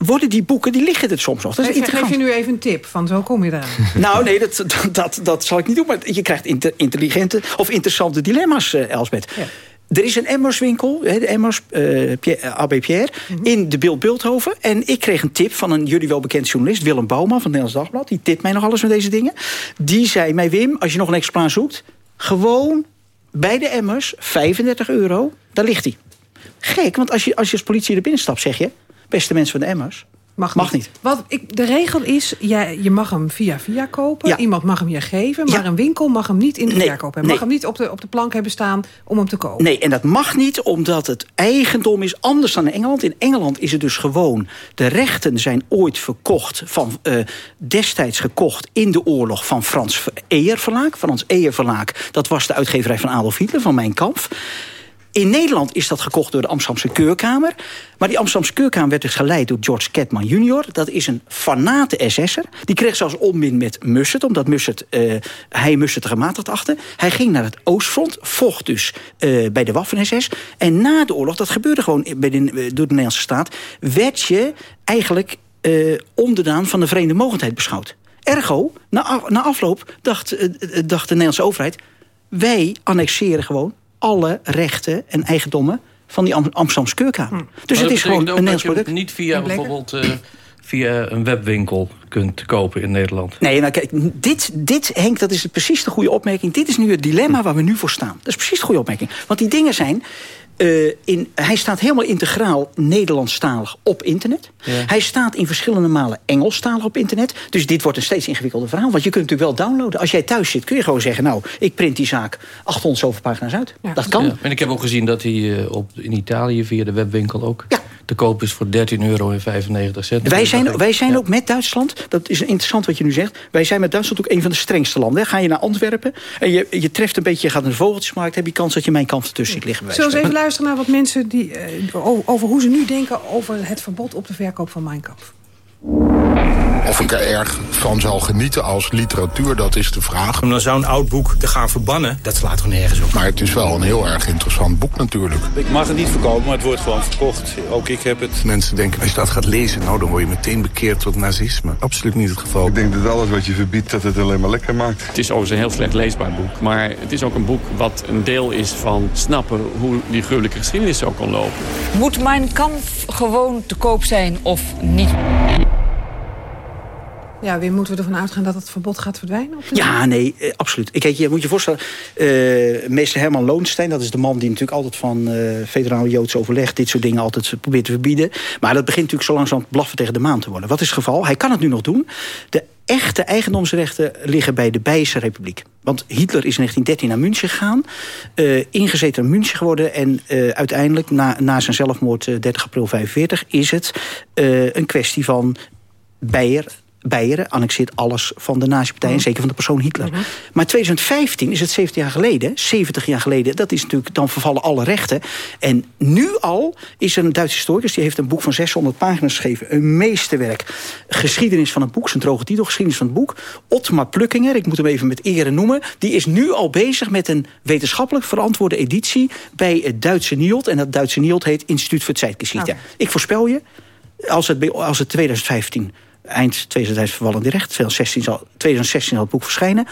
S23: worden die boeken, die liggen er soms nog. Dat is
S15: ik geef je nu even een tip, van zo kom je daar.
S23: nou, nee, dat, dat, dat zal ik niet doen. Maar je krijgt intelligente of interessante dilemma's, uh, Elsbeth. Ja. Er is een Emmerswinkel, de Emmers, uh, Pierre, Abbé Pierre, mm -hmm. in de Beeld Beeldhoven. En ik kreeg een tip van een jullie wel bekend journalist, Willem Bouwman van het Nederlands Dagblad. Die tipt mij nog alles met deze dingen. Die zei mij, Wim, als je nog een exemplaar zoekt... gewoon bij de Emmers, 35 euro, daar ligt hij. Gek, want als je, als je als politie er binnen stapt, zeg je... beste mensen van de Emmers...
S15: Mag,
S23: mag
S15: niet. Wat ik, de regel is, jij, je mag hem via via kopen. Ja. Iemand mag hem je geven. Maar ja. een winkel mag hem niet in de
S23: nee,
S15: verkoop hebben. Mag
S23: nee.
S15: hem niet op de, op de plank hebben staan om hem te kopen.
S23: Nee, en dat mag niet omdat het eigendom is anders dan in Engeland. In Engeland is het dus gewoon... de rechten zijn ooit verkocht, van, uh, destijds gekocht in de oorlog... van Frans Eyer Verlaak. Frans Eyer Verlaak, dat was de uitgeverij van Adolf Hitler, van Mijn Kamp. In Nederland is dat gekocht door de Amsterdamse Keurkamer. Maar die Amsterdamse Keurkamer werd dus geleid door George Ketman junior. Dat is een fanate SS'er. Die kreeg zelfs onmin met Mussert, omdat Mussert, uh, hij Mussert gematigd achtte. Hij ging naar het Oostfront, vocht dus uh, bij de Waffen-SS. En na de oorlog, dat gebeurde gewoon bij de, door de Nederlandse staat... werd je eigenlijk onderdaan van de Verenigde Mogendheid beschouwd. Ergo, na, na afloop dacht, dacht de Nederlandse overheid... wij annexeren gewoon alle rechten en eigendommen van die Am Amsterdamse keurkamer. Hm. Dus
S24: maar
S23: het is gewoon een Nederlands product.
S24: niet via bijvoorbeeld uh, via een webwinkel kunt kopen in Nederland.
S23: Nee, nou kijk, dit, dit Henk, dat is precies de goede opmerking. Dit is nu het dilemma waar we nu voor staan. Dat is precies de goede opmerking. Want die dingen zijn... Uh, in, hij staat helemaal integraal Nederlandstalig op internet. Ja. Hij staat in verschillende malen Engelstalig op internet. Dus dit wordt een steeds ingewikkelder verhaal. Want je kunt natuurlijk wel downloaden. Als jij thuis zit kun je gewoon zeggen... nou, ik print die zaak 800 zoveel pagina's uit. Ja. Dat kan. Ja.
S24: En ik heb ook gezien dat hij uh, op, in Italië via de webwinkel ook... te koop is voor 13,95 euro.
S23: Wij zijn, wij zijn ook met Duitsland... dat is interessant wat je nu zegt... wij zijn met Duitsland ook een van de strengste landen. Ga je naar Antwerpen en je, je treft een beetje... je gaat naar de vogeltjesmarkt... heb je kans dat je mijn kant ertussen ziet liggen.
S15: Zullen we even luisteren naar wat mensen die, uh, over hoe ze nu denken over het verbod op de verkoop van Mein Kampf.
S22: Of ik er erg van zal genieten als literatuur, dat is de vraag.
S27: Om dan zo'n oud boek te gaan verbannen, dat slaat toch nergens op.
S22: Maar het is wel een heel erg interessant boek natuurlijk.
S28: Ik mag het niet verkopen, maar het wordt gewoon verkocht. Ook ik heb het.
S22: Mensen denken, als je dat gaat lezen, nou dan word je meteen bekeerd tot nazisme. Absoluut niet het geval.
S29: Ik denk dat alles wat je verbiedt, dat het alleen maar lekker maakt.
S18: Het is overigens een heel slecht leesbaar boek. Maar het is ook een boek wat een deel is van snappen hoe die gruwelijke geschiedenis zo kon lopen.
S30: Moet mijn kamp gewoon te koop zijn of niet?
S15: Ja, weer moeten we ervan uitgaan dat het verbod gaat verdwijnen? De
S23: Ja, nee, eh, absoluut. Kijk, je moet je voorstellen, eh, meester Herman Loonstein... dat is de man die natuurlijk altijd van eh federaal Joods overleg... dit soort dingen altijd probeert te verbieden. Maar dat begint natuurlijk zo langzaam blaffen tegen de maan te worden. Wat is het geval? Hij kan het nu nog doen. De echte eigendomsrechten liggen bij de Bijse Republiek. Want Hitler is in 1913 naar München gegaan. eh, ingezeten in München geworden. En uiteindelijk, na, na zijn zelfmoord eh, 30 april 45... is het een kwestie van Beier, Beieren annexeert alles van de nazi-partij... en zeker van de persoon Hitler. Maar 2015 is het 70 jaar geleden, 70 jaar geleden... dat is natuurlijk, dan vervallen alle rechten. En nu al is er een Duitse historicus... die heeft een boek van 600 pagina's geschreven. Een meesterwerk. Geschiedenis van het boek, zijn droge titel, geschiedenis van het boek. Otmar Plukkinger, ik moet hem even met ere noemen... die is nu al bezig met een wetenschappelijk verantwoorde editie... bij het Duitse NIOD. En dat Duitse NIOD heet Instituut voor Zeitgeschichte. Ik voorspel je, als het, als het 2015 eind 2015 vervallen recht. 2016 zal, 2016 zal het boek verschijnen.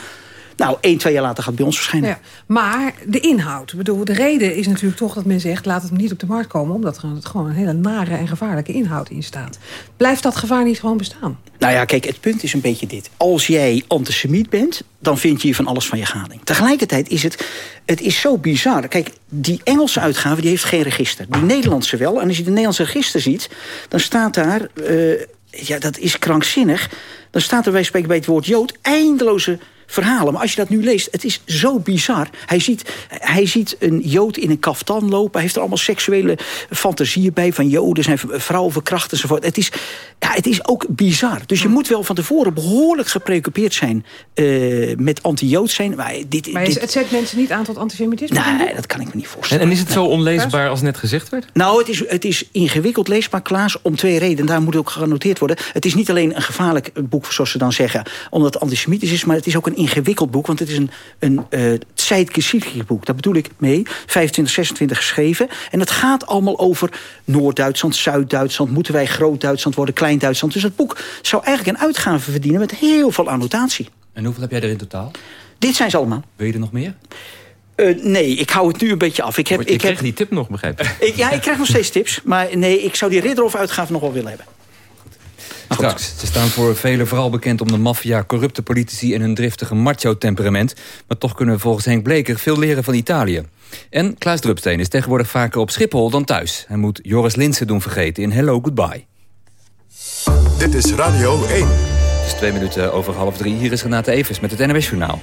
S23: Nou, één, twee jaar later gaat het bij ons verschijnen.
S15: Ja, maar de inhoud. Bedoel, de reden is natuurlijk toch dat men zegt... laat het niet op de markt komen... omdat er gewoon een hele nare en gevaarlijke inhoud in staat. Blijft dat gevaar niet gewoon bestaan?
S23: Nou ja, kijk, het punt is een beetje dit. Als jij antisemiet bent, dan vind je hier van alles van je gading. Tegelijkertijd is het, het is zo bizar. Kijk, die Engelse uitgave die heeft geen register. Die Nederlandse wel. En als je de Nederlandse register ziet, dan staat daar... eh, ja, dat is krankzinnig. Dan staat er bij bij het woord Jood eindeloze verhalen. Maar als je dat nu leest, het is zo bizar. Hij ziet, hij ziet een Jood in een kaftan lopen. Hij heeft er allemaal seksuele fantasieën bij... van Joden zijn vrouwen verkracht enzovoort. Het is, ja, het is ook bizar. Dus je moet wel van tevoren behoorlijk gepreoccupeerd zijn... eh, met anti-Jood zijn. Maar, dit,
S15: Maar
S23: dit,
S15: het zet mensen niet aan tot antisemitisme?
S23: Nee, dat kan ik me niet
S9: En,
S23: voorstellen.
S9: en is het zo onleesbaar als net gezegd werd?
S23: Nou, het is, het is ingewikkeld leesbaar, Klaas, om twee redenen. Daar moet ook genoteerd worden. Het is niet alleen een gevaarlijk boek, zoals ze dan zeggen... omdat het antisemitisch is, maar het is ook een ingewikkeld boek... want het is een, een uh, boek. Daar bedoel ik mee. 25, 26 geschreven. En het gaat allemaal over Noord-Duitsland, Zuid-Duitsland... moeten wij Groot-Duitsland worden, Klein-Duitsland. Dus het boek zou eigenlijk een uitgave verdienen... met heel veel annotatie.
S2: En hoeveel heb jij er in totaal?
S23: Dit zijn ze allemaal.
S2: Wil je er nog meer?
S23: Uh, nee, ik hou het nu een beetje af. Ik heb,
S9: je
S23: ik
S9: kreeg
S23: heb,
S9: die tip nog, begrijp ik.
S23: ik, ja, ik krijg nog steeds tips. Maar nee, ik zou die Ridderhof-uitgave nog wel willen hebben.
S2: Straks. Ze staan voor velen vooral bekend om de maffia, corrupte politici... en hun driftige macho-temperament. Maar toch kunnen we volgens Henk Bleker veel leren van Italië. En Klaas Drupsteen is tegenwoordig vaker op Schiphol dan thuis. Hij moet Joris Linsen doen vergeten in Hello Goodbye.
S1: Dit is Radio 1.
S2: Het is twee minuten over half drie. Hier is Renate Evers met het NWS Journaal.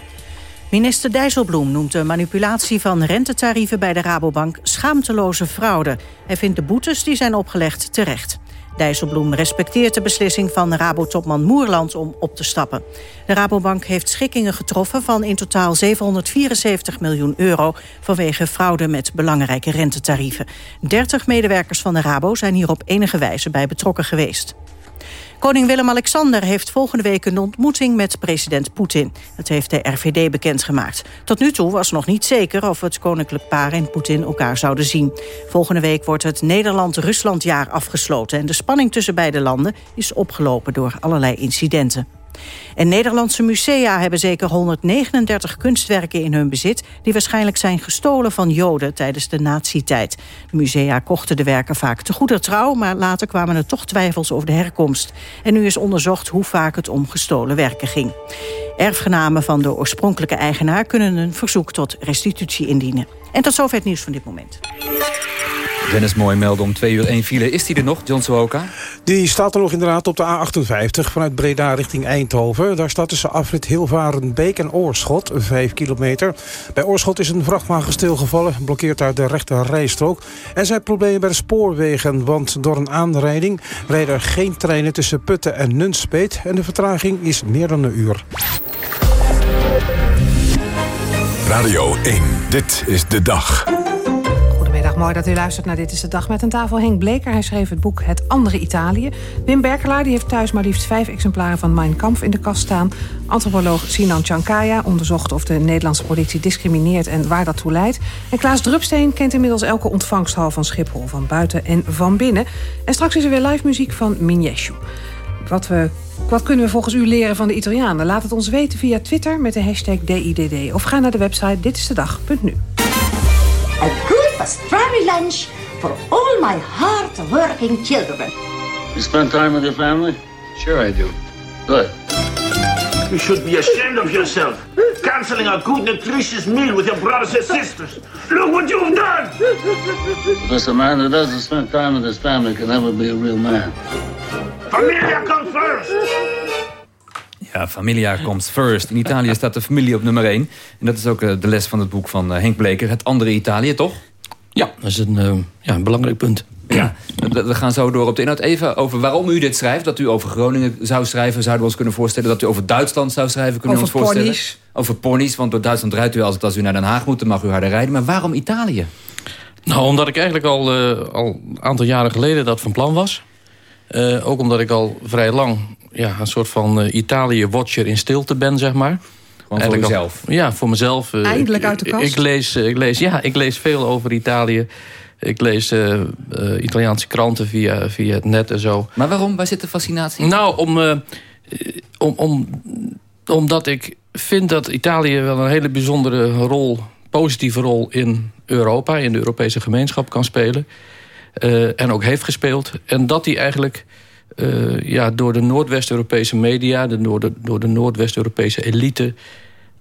S3: Minister Dijsselbloem noemt de manipulatie van rentetarieven bij de Rabobank schaamteloze fraude. Hij vindt de boetes die zijn opgelegd terecht. Dijsselbloem respecteert de beslissing van Rabo-topman Moerland om op te stappen. De Rabobank heeft schikkingen getroffen van in totaal 774 miljoen euro... vanwege fraude met belangrijke rentetarieven. 30 medewerkers van de Rabo zijn hier op enige wijze bij betrokken geweest. Koning Willem-Alexander heeft volgende week een ontmoeting met president Poetin. Dat heeft de RVD bekendgemaakt. Tot nu toe was nog niet zeker of het koninklijk paar en Poetin elkaar zouden zien. Volgende week wordt het Nederland-Ruslandjaar afgesloten... en de spanning tussen beide landen is opgelopen door allerlei incidenten. En Nederlandse musea hebben zeker 139 kunstwerken in hun bezit... die waarschijnlijk zijn gestolen van Joden tijdens de nazi-tijd. De musea kochten de werken vaak te goeder trouw... maar later kwamen er toch twijfels over de herkomst. En nu is onderzocht hoe vaak het om gestolen werken ging. Erfgenamen van de oorspronkelijke eigenaar... kunnen een verzoek tot restitutie indienen. En tot zover het nieuws van dit moment.
S2: Dennis Mooi meldde om twee uur één file. Is die er nog, John Suoka?
S31: Die staat er nog inderdaad op de A58 vanuit Breda richting Eindhoven. Daar staat tussen afrit Hilvarenbeek en Oorschot, 5 kilometer. Bij Oorschot is een vrachtwagen stilgevallen, blokkeert daar de rechte rijstrook. En zijn problemen bij de spoorwegen, want door een aanrijding... rijden er geen treinen tussen Putten en Nunspeet... en de vertraging is meer dan een uur.
S1: Radio 1, dit is de dag.
S15: Mooi dat u luistert naar Dit is de Dag met een tafel. Henk Bleker, hij schreef het boek Het Andere Italië. Wim Berkelaar die heeft thuis maar liefst vijf exemplaren van Mein Kampf in de kast staan. Antropoloog Sinan Chankaya onderzocht of de Nederlandse politie discrimineert en waar dat toe leidt. En Klaas Drupsteen kent inmiddels elke ontvangsthal van Schiphol, van buiten en van binnen. En straks is er weer live muziek van Minyeshu. Wat, we, wat kunnen we volgens u leren van de Italianen? Laat het ons weten via Twitter met de hashtag DIDD. Of ga naar de website ditistedag.nu.
S32: Pastrami lunch for all my hard-working children.
S33: You spend time with your family?
S34: Sure I do.
S33: Good.
S35: You should be ashamed of yourself. Canceling a good, nutritious meal with your brothers and sisters. Look what you've done!
S36: Because a man who doesn't spend time with his family can never be a real man.
S35: Familia comes first!
S2: Ja, familia comes first. In Italië staat de familie op nummer 1. En dat is ook eh, de les van het boek van eh, Henk Bleker. Het andere Italië, toch?
S24: Ja, dat is een, uh, ja, een belangrijk punt.
S2: Ja, we gaan zo door op de inhoud. Even over waarom u dit schrijft. Dat u over Groningen zou schrijven, zouden we ons kunnen voorstellen. Dat u over Duitsland zou schrijven, kunnen we ons voorstellen.
S15: Ponies.
S2: Over ponies. Want door Duitsland rijdt u als, als u naar Den Haag moet, dan mag u harder rijden. Maar waarom Italië?
S24: Nou, omdat ik eigenlijk al, uh, al een aantal jaren geleden dat van plan was. Uh, ook omdat ik al vrij lang ja, een soort van uh, Italië-watcher in stilte ben, zeg maar.
S2: Gewoon voor jezelf?
S24: ja, voor mezelf.
S15: Eindelijk uit de kast?
S24: Ik, ik, lees, ik, lees, ja, ik lees veel over Italië. Ik lees uh, uh, Italiaanse kranten via, via het net en zo.
S2: Maar waarom? Waar zit de fascinatie?
S24: Nou, om, uh, om, om, omdat ik vind dat Italië wel een hele bijzondere rol... positieve rol in Europa, in de Europese gemeenschap kan spelen. en ook heeft gespeeld. En dat die eigenlijk ja, door de Noordwest-Europese media... De, door de, door de Noordwest-Europese elite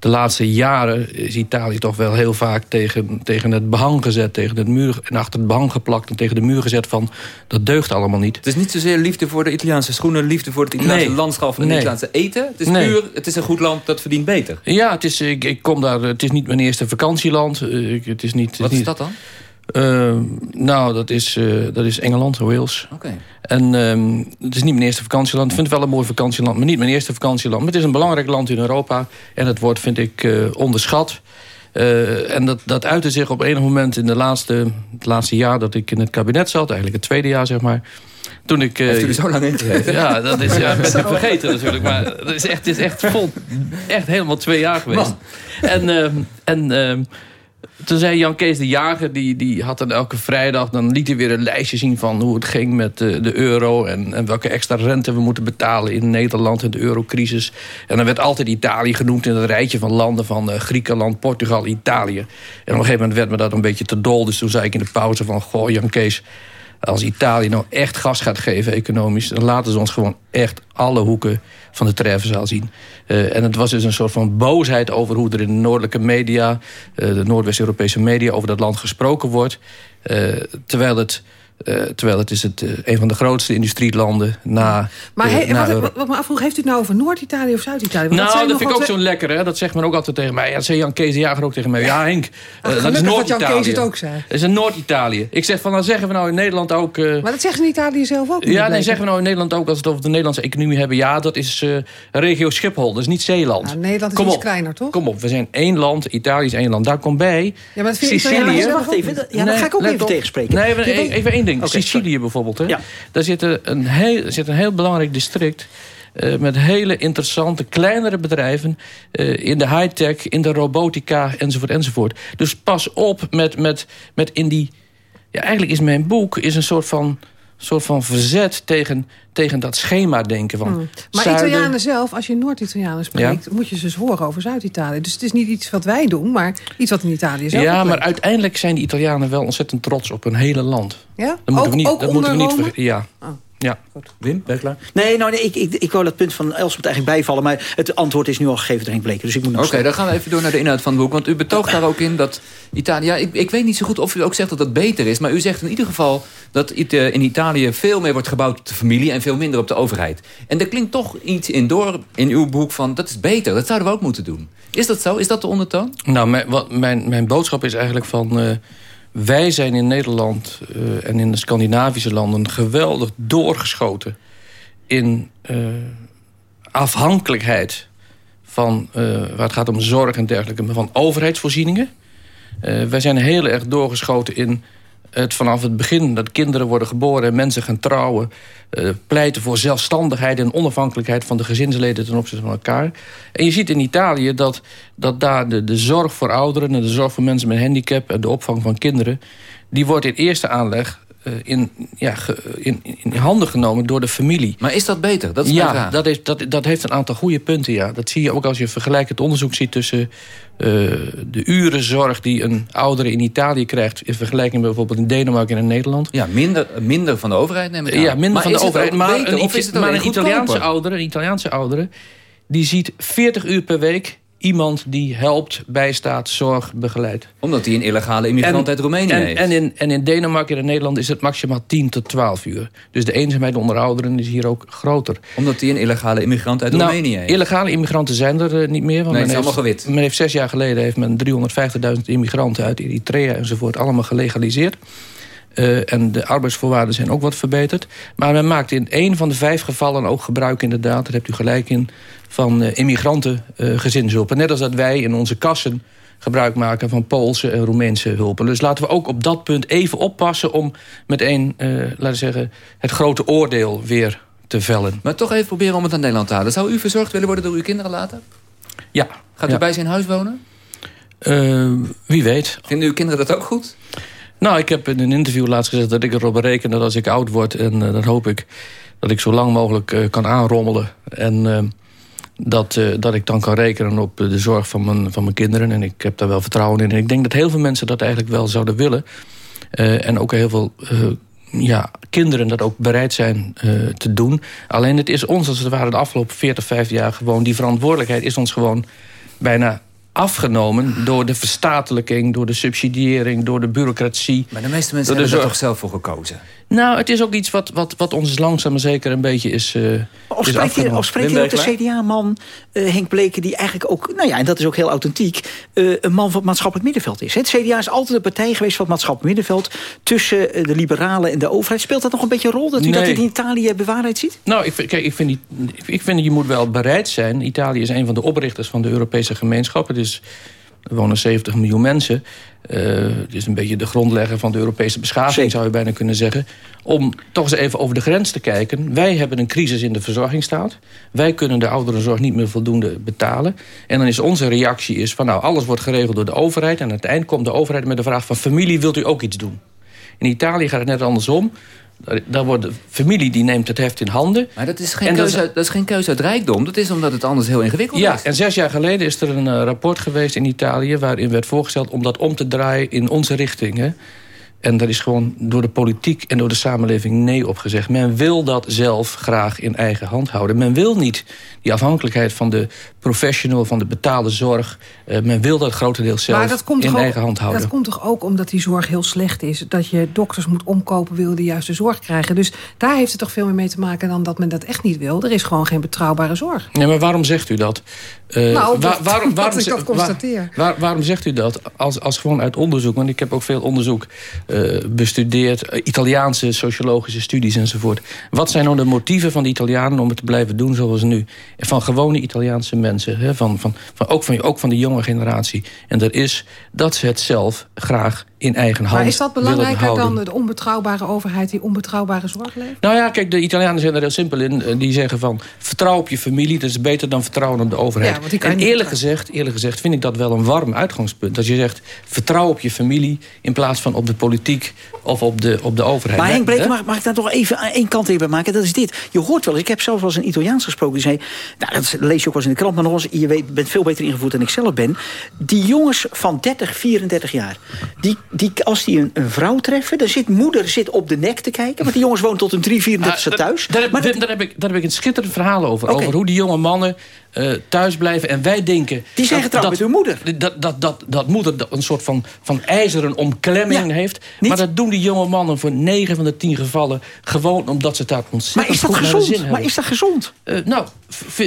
S24: de laatste jaren is Italië toch wel heel vaak tegen, tegen het behang gezet. Tegen het muur, en achter het behang geplakt en tegen de muur gezet van... dat deugt allemaal niet.
S2: Het is niet zozeer liefde voor de Italiaanse schoenen... liefde voor het Italiaanse
S24: nee.
S2: landschap en het
S24: nee.
S2: Italiaanse eten. Het is
S24: nee.
S2: puur, het is een goed land, dat verdient beter.
S24: Ja, het is, ik, ik kom daar, het is niet mijn eerste vakantieland. Het is niet,
S2: Wat
S24: is,
S2: is dat dan?
S24: Uh, nou, dat is, uh, dat is Engeland, Wales.
S2: Okay.
S24: En um, het is niet mijn eerste vakantieland. Ik vind het wel een mooi vakantieland, maar niet mijn eerste vakantieland. Maar het is een belangrijk land in Europa. En het wordt, vind ik, uh, onderschat. en dat, dat uitte zich op enig moment in de laatste, het laatste jaar dat ik in het kabinet zat. Eigenlijk het tweede jaar, zeg maar. Toen ik,
S2: Heeft u er zo lang in gezeten?
S24: Ja, dat is, ja, bent u vergeten natuurlijk. Maar het is echt, het is echt vol. Echt helemaal twee jaar geweest. En, en toen zei Jan Kees de Jager, die, die had dan elke vrijdag... dan liet hij weer een lijstje zien van hoe het ging met de, de euro... En, en welke extra rente we moeten betalen in Nederland in de eurocrisis. En dan werd altijd Italië genoemd in het rijtje van landen... van uh, Griekenland, Portugal, Italië. En op een gegeven moment werd me dat een beetje te dol. Dus toen zei ik in de pauze van... goh, Jan Kees, als Italië nou echt gas gaat geven economisch... dan laten ze ons gewoon echt alle hoeken van de treffenzaal zien. Uh, en het was dus een soort van boosheid over hoe er in de noordelijke media... Uh, de Noordwest-Europese media over dat land gesproken wordt. Uh, terwijl het... Uh, terwijl het is het, uh, een van de grootste industrielanden na...
S15: Maar
S24: uh,
S15: he,
S24: na
S15: wat, wat, wat me afvroeg, heeft u het nou over Noord-Italië of Zuid-Italië?
S24: Nou, dat, dat vind ik ook zo'n lekker, hè? Dat zegt men ook altijd tegen mij. Ja, dat zei Jan Kees de Jager ook tegen mij. Ja, Henk,
S15: Ach,
S24: dat is Noord-Italië.
S15: dat Jan Kees het ook zei.
S24: Dat is een Noord-Italië. Ik zeg van, dan zeggen we nou in Nederland ook...
S15: maar dat zeggen ze in Italië zelf ook
S24: Ja, dan zeggen we nou in Nederland ook, als we het over de Nederlandse economie hebben... ja, dat is regio Schiphol, dat is niet Zeeland.
S15: Nou, Nederland is
S24: Kom
S15: iets
S24: op.
S15: kleiner, toch?
S24: Kom op, we zijn één land, Italië is één land. Daar komt bij
S15: ja, maar
S24: Sicilië...
S23: Ja, wacht even, ja, dat ga ik ook even tegenspreken.
S24: Nee, even, even één ding.
S23: Okay,
S24: Sicilië bijvoorbeeld. Hè?
S23: Ja.
S24: Daar zit een, heel, zit een heel belangrijk district... Uh, met hele interessante, kleinere bedrijven... Uh, in de high-tech, in de robotica, enzovoort, enzovoort. Dus pas op met, met, met in die... Ja, eigenlijk is mijn boek is een soort van, soort van verzet tegen, tegen dat schema-denken van...
S15: Hmm. Maar
S24: zuiden...
S15: Italianen zelf, als je Noord-Italianen spreekt...
S24: Ja?
S15: moet je ze dus horen over Zuid-Italië. Dus het is niet iets wat wij doen, maar iets wat in Italië zelf
S24: Ja, maar uiteindelijk zijn de Italianen wel ontzettend trots op hun hele land.
S15: Ja?
S24: Dat moeten
S15: ook
S24: we niet, dat moeten we niet vergeten. Ja.
S15: Oh.
S24: Ja.
S2: Wim, ben je klaar?
S23: Nee, nou, nee ik, ik, ik wou dat punt van Elsbeth eigenlijk bijvallen... maar het antwoord is nu al gegeven door Henk Bleker. Dus ik moet nog
S2: Oké, okay, dan gaan we even door naar de inhoud van het boek. Want u betoogt daar ook in dat Italië... Ja, ik, ik weet niet zo goed of u ook zegt dat dat beter is... maar u zegt in ieder geval dat in Italië veel meer wordt gebouwd op de familie... en veel minder op de overheid. En er klinkt toch iets in door in uw boek van... dat is beter, dat zouden we ook moeten doen. Is dat zo? Is dat de ondertoon?
S24: Nou, mijn, wat, mijn, mijn boodschap is eigenlijk van... Uh, wij zijn in Nederland uh, en in de Scandinavische landen... geweldig doorgeschoten in uh, afhankelijkheid... van waar het gaat om zorg en dergelijke... van overheidsvoorzieningen. wij zijn heel erg doorgeschoten in het vanaf het begin dat kinderen worden geboren en mensen gaan trouwen... Uh, pleiten voor zelfstandigheid en onafhankelijkheid van de gezinsleden ten opzichte van elkaar. En je ziet in Italië dat, dat daar de, de zorg voor ouderen... en de zorg voor mensen met handicap en de opvang van kinderen... die wordt in eerste aanleg in, ja, ge, in, in handen genomen door de familie.
S2: Maar is dat beter? Dat is
S24: ja. Dat, is, dat, dat heeft een aantal goede punten, ja. Dat zie je ook als je vergelijkend onderzoek ziet tussen uh, de urenzorg... die een oudere in Italië krijgt... in vergelijking met bijvoorbeeld in Denemarken en in Nederland.
S2: Ja, minder, minder van de overheid neem ik aan.
S24: Ja, minder
S2: maar
S24: van de overheid.
S2: Maar,
S24: een,
S2: of is het
S24: maar een
S2: Italiaanse
S24: ouderen, een Italiaanse ouderen die ziet 40 uur per week iemand die helpt, bijstaat, zorg, begeleidt.
S2: Omdat hij een illegale immigrant uit Roemenië
S24: en,
S2: heeft.
S24: En in, en in Denemarken en in Nederland is het maximaal 10 tot 12 uur. Dus de eenzaamheid onder ouderen is hier ook groter.
S2: Omdat hij een illegale immigrant uit
S24: Nou,
S2: Roemenië heeft.
S24: illegale immigranten zijn er eh, niet meer. Want
S2: Nee,
S24: men
S2: het is
S24: heeft,
S2: allemaal gewit.
S24: Men heeft zes jaar geleden heeft men 350.000 immigranten uit Eritrea enzovoort allemaal gelegaliseerd. Eh, en de arbeidsvoorwaarden zijn ook wat verbeterd. Maar men maakt in één van de vijf gevallen ook gebruik inderdaad... daar hebt u gelijk in, van uh, immigranten uh, gezinshulp. En net als dat wij in onze kassen gebruik maken van Poolse en Roemeense hulpen. Dus laten we ook op dat punt even oppassen... om meteen, laten we zeggen, het grote oordeel weer te vellen.
S2: Maar toch even proberen om het aan Nederland te halen. Zou u verzorgd willen worden door uw kinderen later?
S24: Ja.
S2: Gaat u
S24: ja.
S2: bij zijn huis wonen?
S24: wie weet.
S2: Vinden uw kinderen dat ook goed?
S24: Nou, ik heb in een interview laatst gezegd dat ik erop bereken dat als ik oud word... en uh, dan hoop ik dat ik zo lang mogelijk uh, kan aanrommelen. En uh, dat, dat ik dan kan rekenen op de zorg van mijn, van mijn kinderen. En ik heb daar wel vertrouwen in. En ik denk dat heel veel mensen dat eigenlijk wel zouden willen. en ook heel veel ja, kinderen dat ook bereid zijn te doen. Alleen het is ons als het ware de afgelopen 40, 50 jaar gewoon... die verantwoordelijkheid is ons gewoon bijna afgenomen door de verstatelijking, door de subsidiëring, door de bureaucratie.
S2: Maar de meeste mensen hebben er toch zelf voor gekozen?
S24: Nou, het is ook iets wat, wat, wat ons langzaam maar zeker een beetje is uh,
S23: Of spreekt je, of spreekt je ook de CDA-man uh, Henk Bleken... die eigenlijk ook, nou ja, en dat is ook heel authentiek... Uh, een man van het maatschappelijk middenveld is. Het CDA is altijd een partij geweest van het maatschappelijk middenveld... tussen de liberalen en de overheid. Speelt dat nog een beetje een rol, dat u
S24: nee.
S23: dat in Italië bewaarheid ziet?
S24: Nou, ik, kijk, ik vind, die, ik vind dat je moet wel bereid zijn. Italië is een van de oprichters van de Europese gemeenschap. Dus er wonen 70 miljoen mensen. Uh, het is een beetje de grondlegger van de Europese beschaving, Zeker. zou je bijna kunnen zeggen. Om toch eens even over de grens te kijken. Wij hebben een crisis in de verzorgingsstaat. Wij kunnen de ouderenzorg niet meer voldoende betalen. En dan is onze reactie is van nou, alles wordt geregeld door de overheid. En aan het eind komt de overheid met de vraag van familie, wilt u ook iets doen? In Italië gaat het net andersom. Daar wordt de familie die neemt het heft in handen.
S2: Maar dat is geen, keuze, dat, dat is geen keuze uit rijkdom. Dat is omdat het anders heel ingewikkeld
S24: ja,
S2: is.
S24: Ja, en zes jaar geleden is er een uh, rapport geweest in Italië... waarin werd voorgesteld om dat om te draaien in onze richting. Hè? En daar is gewoon door de politiek en door de samenleving nee op gezegd. Men wil dat zelf graag in eigen hand houden. Men wil niet die afhankelijkheid van de professional, van de betaalde zorg. Uh, men wil dat grotendeels zelf in
S15: ook,
S24: eigen hand houden.
S15: Dat komt toch ook omdat die zorg heel slecht is. Dat je dokters moet omkopen, wil de juiste zorg krijgen. Dus daar heeft het toch veel meer mee te maken dan dat men dat echt niet wil. Er is gewoon geen betrouwbare zorg.
S24: Ja, maar waarom zegt u dat?
S15: Uh, nou, waar, waarom, waarom, ik dat constateer.
S24: Waar, waar, waarom zegt u dat? Als, als gewoon uit onderzoek, want ik heb ook veel onderzoek uh, bestudeerd. Uh, Italiaanse sociologische studies enzovoort. Wat zijn nou de motieven van de Italianen om het te blijven doen zoals nu? Van gewone Italiaanse mensen. Hè? Van, van, van, ook, van, ook van de jonge generatie. En dat is dat ze het zelf graag in eigen hand
S15: Maar is dat belangrijker dan de onbetrouwbare overheid... die onbetrouwbare zorg levert?
S24: Nou ja, kijk, de Italianen zijn er heel simpel in. Die zeggen van, vertrouw op je familie. Dat is beter dan vertrouwen op de overheid.
S15: Ja,
S24: en eerlijk gezegd, eerlijk gezegd vind ik dat wel een warm uitgangspunt. Als je zegt, vertrouw op je familie... in plaats van op de politiek of op de, op de overheid.
S23: Maar Henk mag, mag ik daar toch even één kant even maken? Dat is dit. Je hoort wel eens, ik heb zelfs wel eens een Italiaans gesproken... die zei, nou, dat lees je ook wel eens in de krant... maar nog eens, je weet, bent veel beter ingevoerd dan ik zelf ben. Die jongens van 30, 34 jaar... die, die als die een, een vrouw treffen... dan zit moeder zit op de nek te kijken... want die jongens woont tot een 3, 34
S24: Ah,
S23: thuis.
S24: Daar,
S23: maar
S24: daar, daar, heb ik, daar heb ik een schitterend verhaal over. Okay. Over hoe die jonge mannen uh, thuis blijven. En wij denken...
S23: Die zijn getrouwd met hun moeder.
S24: Dat, dat, dat, dat moeder een soort van, van ijzeren omklemming
S23: Ja,
S24: heeft.
S23: niet-
S24: Maar dat doen die jonge mannen voor 9 van de 10 gevallen... gewoon omdat ze daar ontzettend
S23: Maar is dat gezond? Maar is dat gezond?
S24: Eh, nou,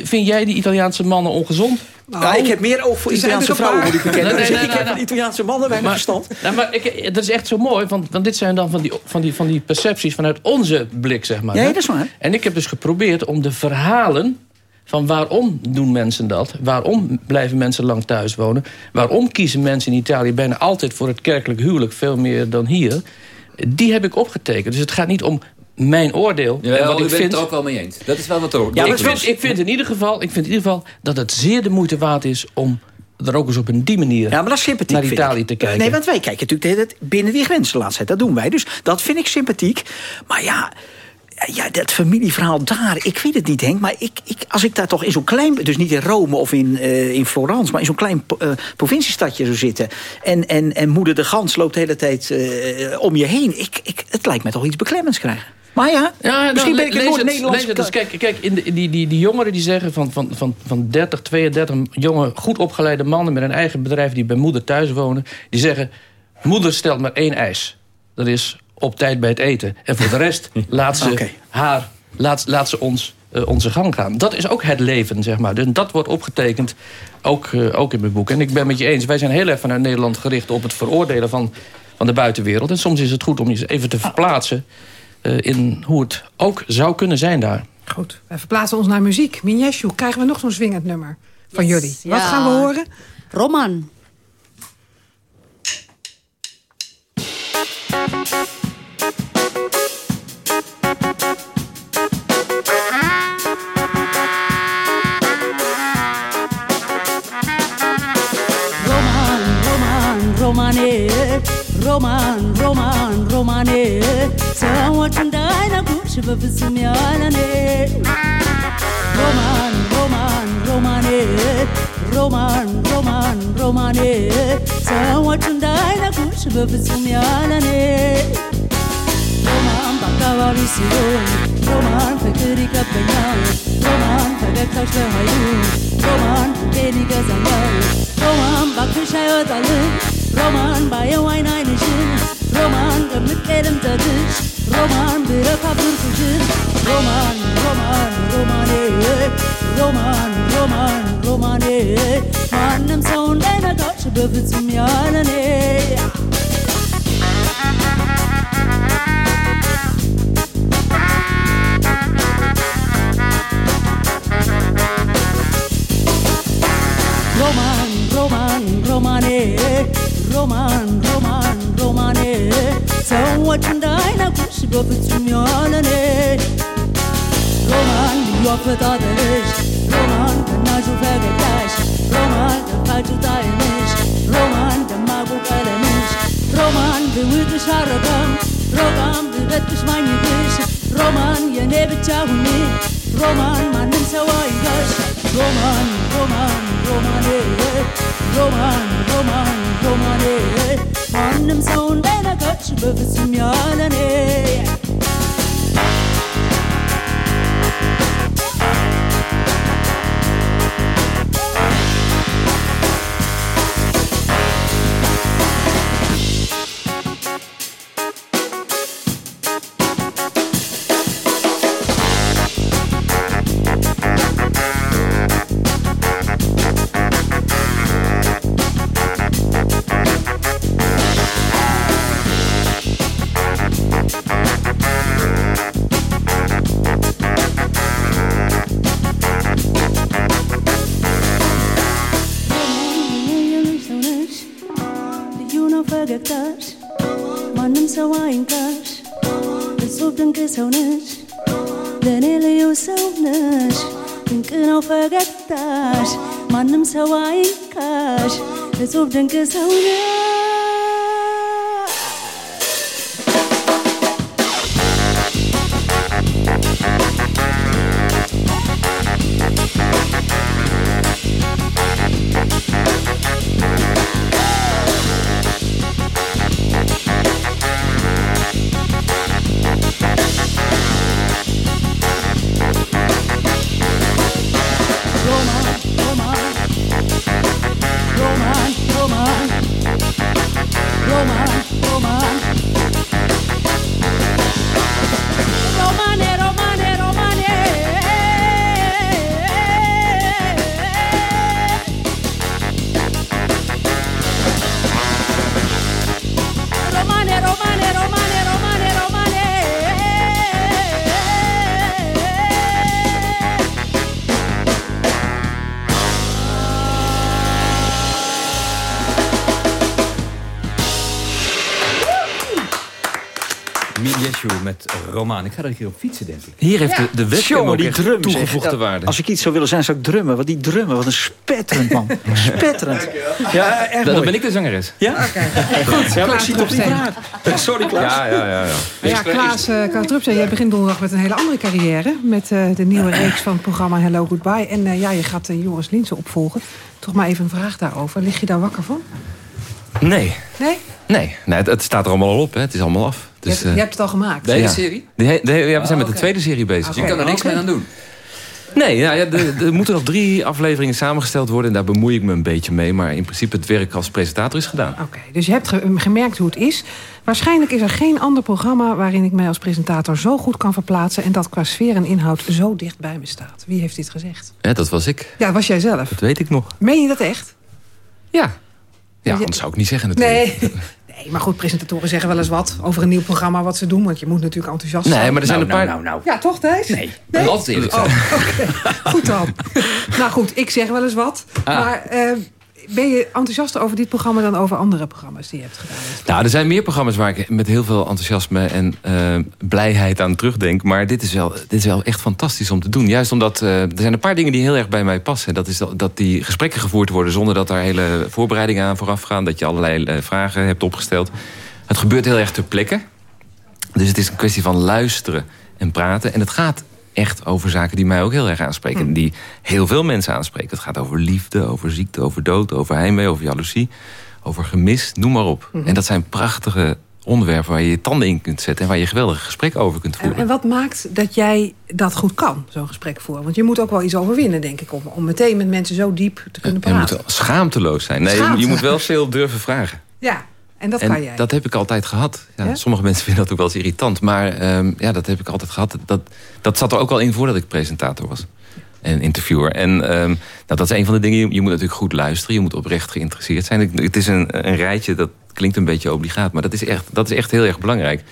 S24: vind jij die Italiaanse mannen ongezond?
S23: Nou, ik heb meer oog voor
S15: zijn
S23: Italiaanse vrouwen,
S15: een
S23: moet ik bekennen.
S24: Nee, nee,
S23: Dus ik heb
S24: nee,
S23: van Italiaanse mannen weinig verstand.
S24: Nou, maar ik, dat is echt zo mooi, want, want dit zijn dan van die, van, die, van die percepties vanuit onze blik, zeg maar.
S23: Ja, dat is waar.
S24: En ik heb dus geprobeerd om de verhalen van waarom doen mensen dat? Waarom blijven mensen lang thuis wonen? Waarom kiezen mensen in Italië bijna altijd voor het kerkelijk huwelijk... veel meer dan hier? Die heb ik opgetekend. Dus het gaat niet om mijn oordeel. En
S2: wat
S24: wat
S2: u
S24: ik
S2: bent
S24: vind,
S2: het er ook wel mee eens. Dat is wel wat hoor.
S23: Ja,
S24: ik,
S23: maar
S24: vind, ik, vind in ieder geval, ik vind in ieder geval dat het zeer de moeite waard is... om er ook eens op een die manier
S23: Ja, maar dat is sympathiek.
S24: naar Italië
S23: ik.
S24: te kijken.
S23: Nee, want wij kijken natuurlijk de hele tijd binnen die grenzen tijd. Dat doen wij. Dus dat vind ik sympathiek. Maar ja. Ja, dat familieverhaal daar, ik weet het niet, Henk. Maar ik, ik, als ik daar toch in zo'n klein... dus niet in Rome of in, eh, in Florence... maar in zo'n klein eh, provinciestadje zou zitten... En, en, en moeder de Gans loopt de hele tijd eh, om je heen. Ik, ik, het lijkt me toch iets beklemmends krijgen. Maar ja,
S24: Ja,
S23: misschien
S24: nou,
S23: ben ik in
S24: het,
S23: Noord-Nederlands...
S24: lees het. Dus kijk, kijk in de, die, die, die jongeren die zeggen van, van, van, van 30, 32 jonge, goed opgeleide mannen met een eigen bedrijf die bij moeder thuis wonen, die zeggen: Moeder stelt maar één eis. Dat is op tijd bij het eten. En voor de rest laat ze haar, laat, laat ze ons eh, onze gang gaan. Dat is ook het leven, zeg maar. Dus dat wordt opgetekend, ook, eh, ook in mijn boek. En ik ben met je eens, wij zijn heel erg vanuit Nederland gericht op het veroordelen van, van de buitenwereld. En soms is het goed om je even te verplaatsen eh, in hoe het ook zou kunnen zijn daar.
S15: Goed, wij verplaatsen ons naar muziek. Minjeshu, krijgen we nog zo'n swingend nummer van jullie? Wat
S25: ja.
S15: gaan we horen?
S25: Roman. Roman, Roman, Romane, Roman, Roman, Romane. ሰዎች እንዳይነጉሽ በፍጹም ያለኔ ሮማን ሮማን ሮማኔ ሮማን ሮማን ሮማኔ ሰዎች እንዳይነጉሽ በፍጹም ያለኔ ሮማን በአካባቢ ሲሆን ሮማን ፍቅር ይከበኛል ሮማን ፈገግታሽ ለኃይሉ ሮማን ፍቅሬን ይገዛኛል ሮማን ባክሽ አይወጣልም ሮማን ባየው አይን አይንሽን ሮማን ገምቄ ልምጠትሽ ሮማን ብረካ ብርኩሽን ሮማን ሮማን ሮማኔ ሮማን ሮማን ሮማኔ ማንም ሰው እንዳይነካሽ በፍጹም ያለኔ ሮማን ሮማን ሮማኔ ሮማን ሮማን ሮማኔ ሰዎች እንዳይነኩሽ በፍጹም ያለኔ ሮማን ልዩ አፈጣጠርሽ ሮማን ከናሹ ፈገግታሽ ሮማን ጣፋጩ ጣዕምሽ ሮማን ደማቁ ቀለምሽ ሮማን ብውጥሽ አረጋም ሮማን ብበጥሽ ማኝትሽ ሮማን የኔ ብቻ ሁኚ ሮማን ማንም ሰው አይንካሽ ሮማን ሮማን ሮማኔ ሮማን ሮማን ሮማኔ ማንም ሰው እንዳይነካሽ በፍጹም ያለኔ ሰው አይንካሽ እጹብ ድንቅ ሰው ነሽ
S2: Romaan. Ik ga er hier op fietsen, denk ik.
S16: Hier heeft de, de webcam ook
S23: die
S16: echt
S23: drum.
S16: toegevoegde waarde.
S23: Als ik iets zou willen zijn, zou ik drummen. Want die drummen, wat een spetterend, man. spetterend. Ja, echt
S16: Dan ben ik de zangeres.
S23: Ja? Goed, ja, ik zie. Sorry, Klaas.
S16: Ja, ja, ja. ja.
S15: Ja, Klaas, uh, Klaas jij begint donderdag met een hele andere carrière. Met eh, de nieuwe reeks van het programma Hello Goodbye. En eh, ja, je gaat Joris Linsen opvolgen. Toch maar even een vraag daarover. Lig je daar wakker van?
S16: Nee.
S15: Nee?
S16: Nee, nee het, het staat er allemaal al op. Hè. Het is allemaal af.
S15: Je,
S16: Dus,
S15: hebt,
S16: eh,
S15: je hebt het al gemaakt.
S2: De hele
S16: Ja.
S2: serie?
S16: de he- de he- ja, we zijn met
S15: oké.
S16: de tweede serie bezig.
S2: Je kan er niks
S15: Oké.
S2: meer aan doen.
S16: Nee, ja, ja, er, moeten nog drie afleveringen samengesteld worden. En daar bemoei ik me een beetje mee. Maar in principe het werk als presentator is gedaan.
S15: Oké, dus je hebt ge- gemerkt hoe het is. Waarschijnlijk is er geen ander programma... waarin ik mij als presentator zo goed kan verplaatsen... en dat qua sfeer en inhoud zo dicht bij me staat. Wie heeft dit gezegd?
S16: Ja, dat was ik.
S15: Ja, was jij zelf.
S16: Dat weet ik nog.
S15: Meen je dat echt?
S16: Ja. Ja, anders zou ik niet zeggen natuurlijk.
S15: Nee. nee, maar goed, presentatoren zeggen wel eens wat... over een nieuw programma wat ze doen. Want je moet natuurlijk enthousiast zijn.
S16: Nee, maar er zijn
S2: Nou,
S16: een
S2: nou,
S16: paar...
S2: nou, nou.
S15: Ja, toch, Thijs?
S2: Nee, nee? altijd eerlijk zijn.
S15: Oh, oké. Goed dan. nou goed, ik zeg wel eens wat.
S2: Ah.
S15: Maar eh, ben je enthousiaster over dit programma... dan over andere programma's die je hebt gedaan?
S16: Nou, er zijn meer programma's waar ik met heel veel enthousiasme en eh, blijheid aan terugdenk. Maar dit is, wel, dit is wel echt fantastisch om te doen. Juist omdat eh, er zijn een paar dingen die heel erg bij mij passen. Dat is dat, die gesprekken gevoerd worden zonder dat daar hele voorbereidingen aan vooraf gaan. Dat je allerlei eh, vragen hebt opgesteld. Het gebeurt heel erg ter plekke. Dus het is een kwestie van luisteren en praten. En het gaat echt over zaken die mij ook heel erg aanspreken. En die heel veel mensen aanspreken. Het gaat over liefde, over ziekte, over dood, over heimwee, over jaloezie. Over gemis, noem maar op. En dat zijn prachtige onderwerpen waar je je tanden in kunt zetten... en waar je geweldige gesprekken over kunt
S15: En,
S16: voeren.
S15: en wat maakt dat jij dat goed kan, zo'n gesprek voeren? Want je moet ook wel iets overwinnen, denk ik... om, om meteen met mensen zo diep te kunnen
S16: je moet
S15: praten.
S16: schaamteloos zijn. Nee,
S15: Schaamte.
S16: je moet wel veel durven vragen.
S15: Ja, en dat
S16: en
S15: kan jij.
S16: dat heb ik altijd gehad. Ja,
S15: Ja?
S16: Sommige mensen vinden dat ook wel eens irritant. Maar ehm, ja, dat heb ik altijd gehad. Dat, dat zat er ook al in voordat ik presentator was. En interviewer. En ehm, nou, dat is een van de dingen. Je, je moet natuurlijk goed luisteren. Je moet oprecht geïnteresseerd zijn. Ik- Het is een, een rijtje, dat klinkt een beetje obligaat. Maar dat is, echt, dat is echt heel erg belangrijk.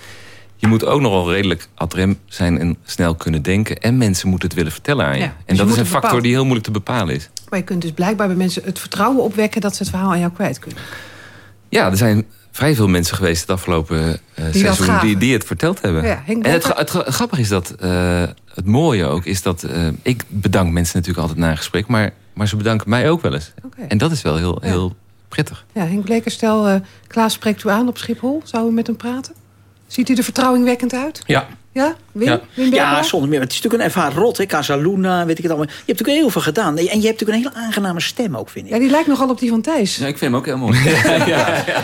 S16: Je moet ook nogal redelijk ad rem zijn en snel kunnen denken. En mensen moeten het willen vertellen aan je.
S15: Ja, dus
S16: en
S15: je
S16: dat is een factor die heel moeilijk te bepalen is.
S15: Maar je kunt dus blijkbaar bij mensen het vertrouwen opwekken... dat ze het verhaal aan jou kwijt kunnen.
S16: Ja, er zijn vrij veel mensen geweest het afgelopen eh,
S15: dat
S16: seizoen die, die het verteld hebben.
S15: Ja,
S16: en het, het, gra- het grappige is dat, eh, het mooie ook, is dat eh, ik bedank mensen natuurlijk altijd na een gesprek, maar, maar ze bedanken mij ook wel eens. En dat is wel heel, heel prettig.
S15: Ja, Henk Bleker, stel, eh, Klaas spreekt u aan op Schiphol. Zou u met hem praten? Ziet u er vertrouwingwekkend uit?
S24: Ja.
S15: Ja? Wim?
S24: Ja.
S15: Wim
S23: Ja, zonder meer. Het is natuurlijk een ervaren rot, hè. Casaluna, weet ik het allemaal. Je hebt natuurlijk heel veel gedaan. En je hebt natuurlijk een hele aangename stem ook, vind ik.
S15: Ja, die lijkt nogal op die van Thijs.
S2: Ja, ik vind hem ook heel mooi.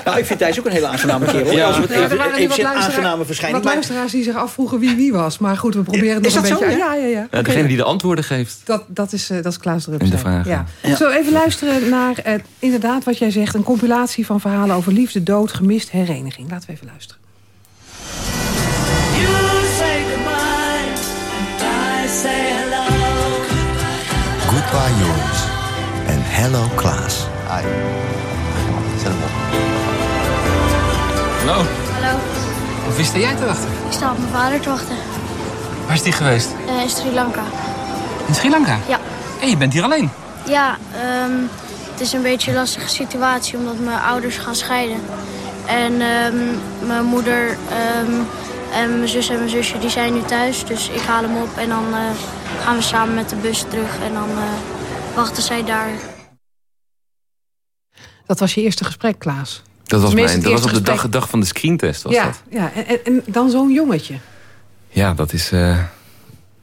S23: Nou, ik vind Thijs ook een hele aangename kerel.
S2: Ja.
S23: Als we het
S15: Ja,
S23: even,
S15: waren nu
S23: even zijn aangename verschijning.
S15: wat luisteraars die zich afvroegen wie wie was. Maar goed, we proberen het
S23: Is
S15: nog een
S23: dat zo,
S15: beetje...
S23: ja?
S15: ja, ja, ja.
S16: Ja, degene die de antwoorden geeft.
S15: Dat, dat, is, eh, dat is Klaas Drup.
S16: De vragen.
S15: Ja.
S23: Ja.
S15: Zo even luisteren naar eh, inderdaad wat jij zegt. Een compilatie van verhalen over liefde, dood, gemist, hereniging. Laten we even luisteren.
S37: Goodbye
S38: Joris. En hello Klaas. Hi. Zet hem op.
S39: Hallo,
S40: Hallo,
S39: op wie sta jij te wachten?
S40: ik sta op mijn vader te wachten.
S39: Waar is die geweest?
S40: Eh, in Sri Lanka.
S39: In Sri Lanka?
S40: Ja.
S39: Hé, je bent hier alleen.
S40: Ja, ehm, het is een beetje een lastige situatie omdat mijn ouders gaan scheiden. En ehm, mijn moeder ehm, en mijn zus en mijn zusje die zijn nu thuis. Dus ik haal hem op en dan eh, gaan we samen met de bus terug. En dan eh, wachten zij daar.
S15: Dat was je eerste gesprek, Klaas.
S16: Dat was, mijn, dat was op de dag, dag van de screentest. Was
S15: ja,
S16: dat.
S15: ja. En, en, en dan zo'n jongetje.
S16: Ja, dat is, eh,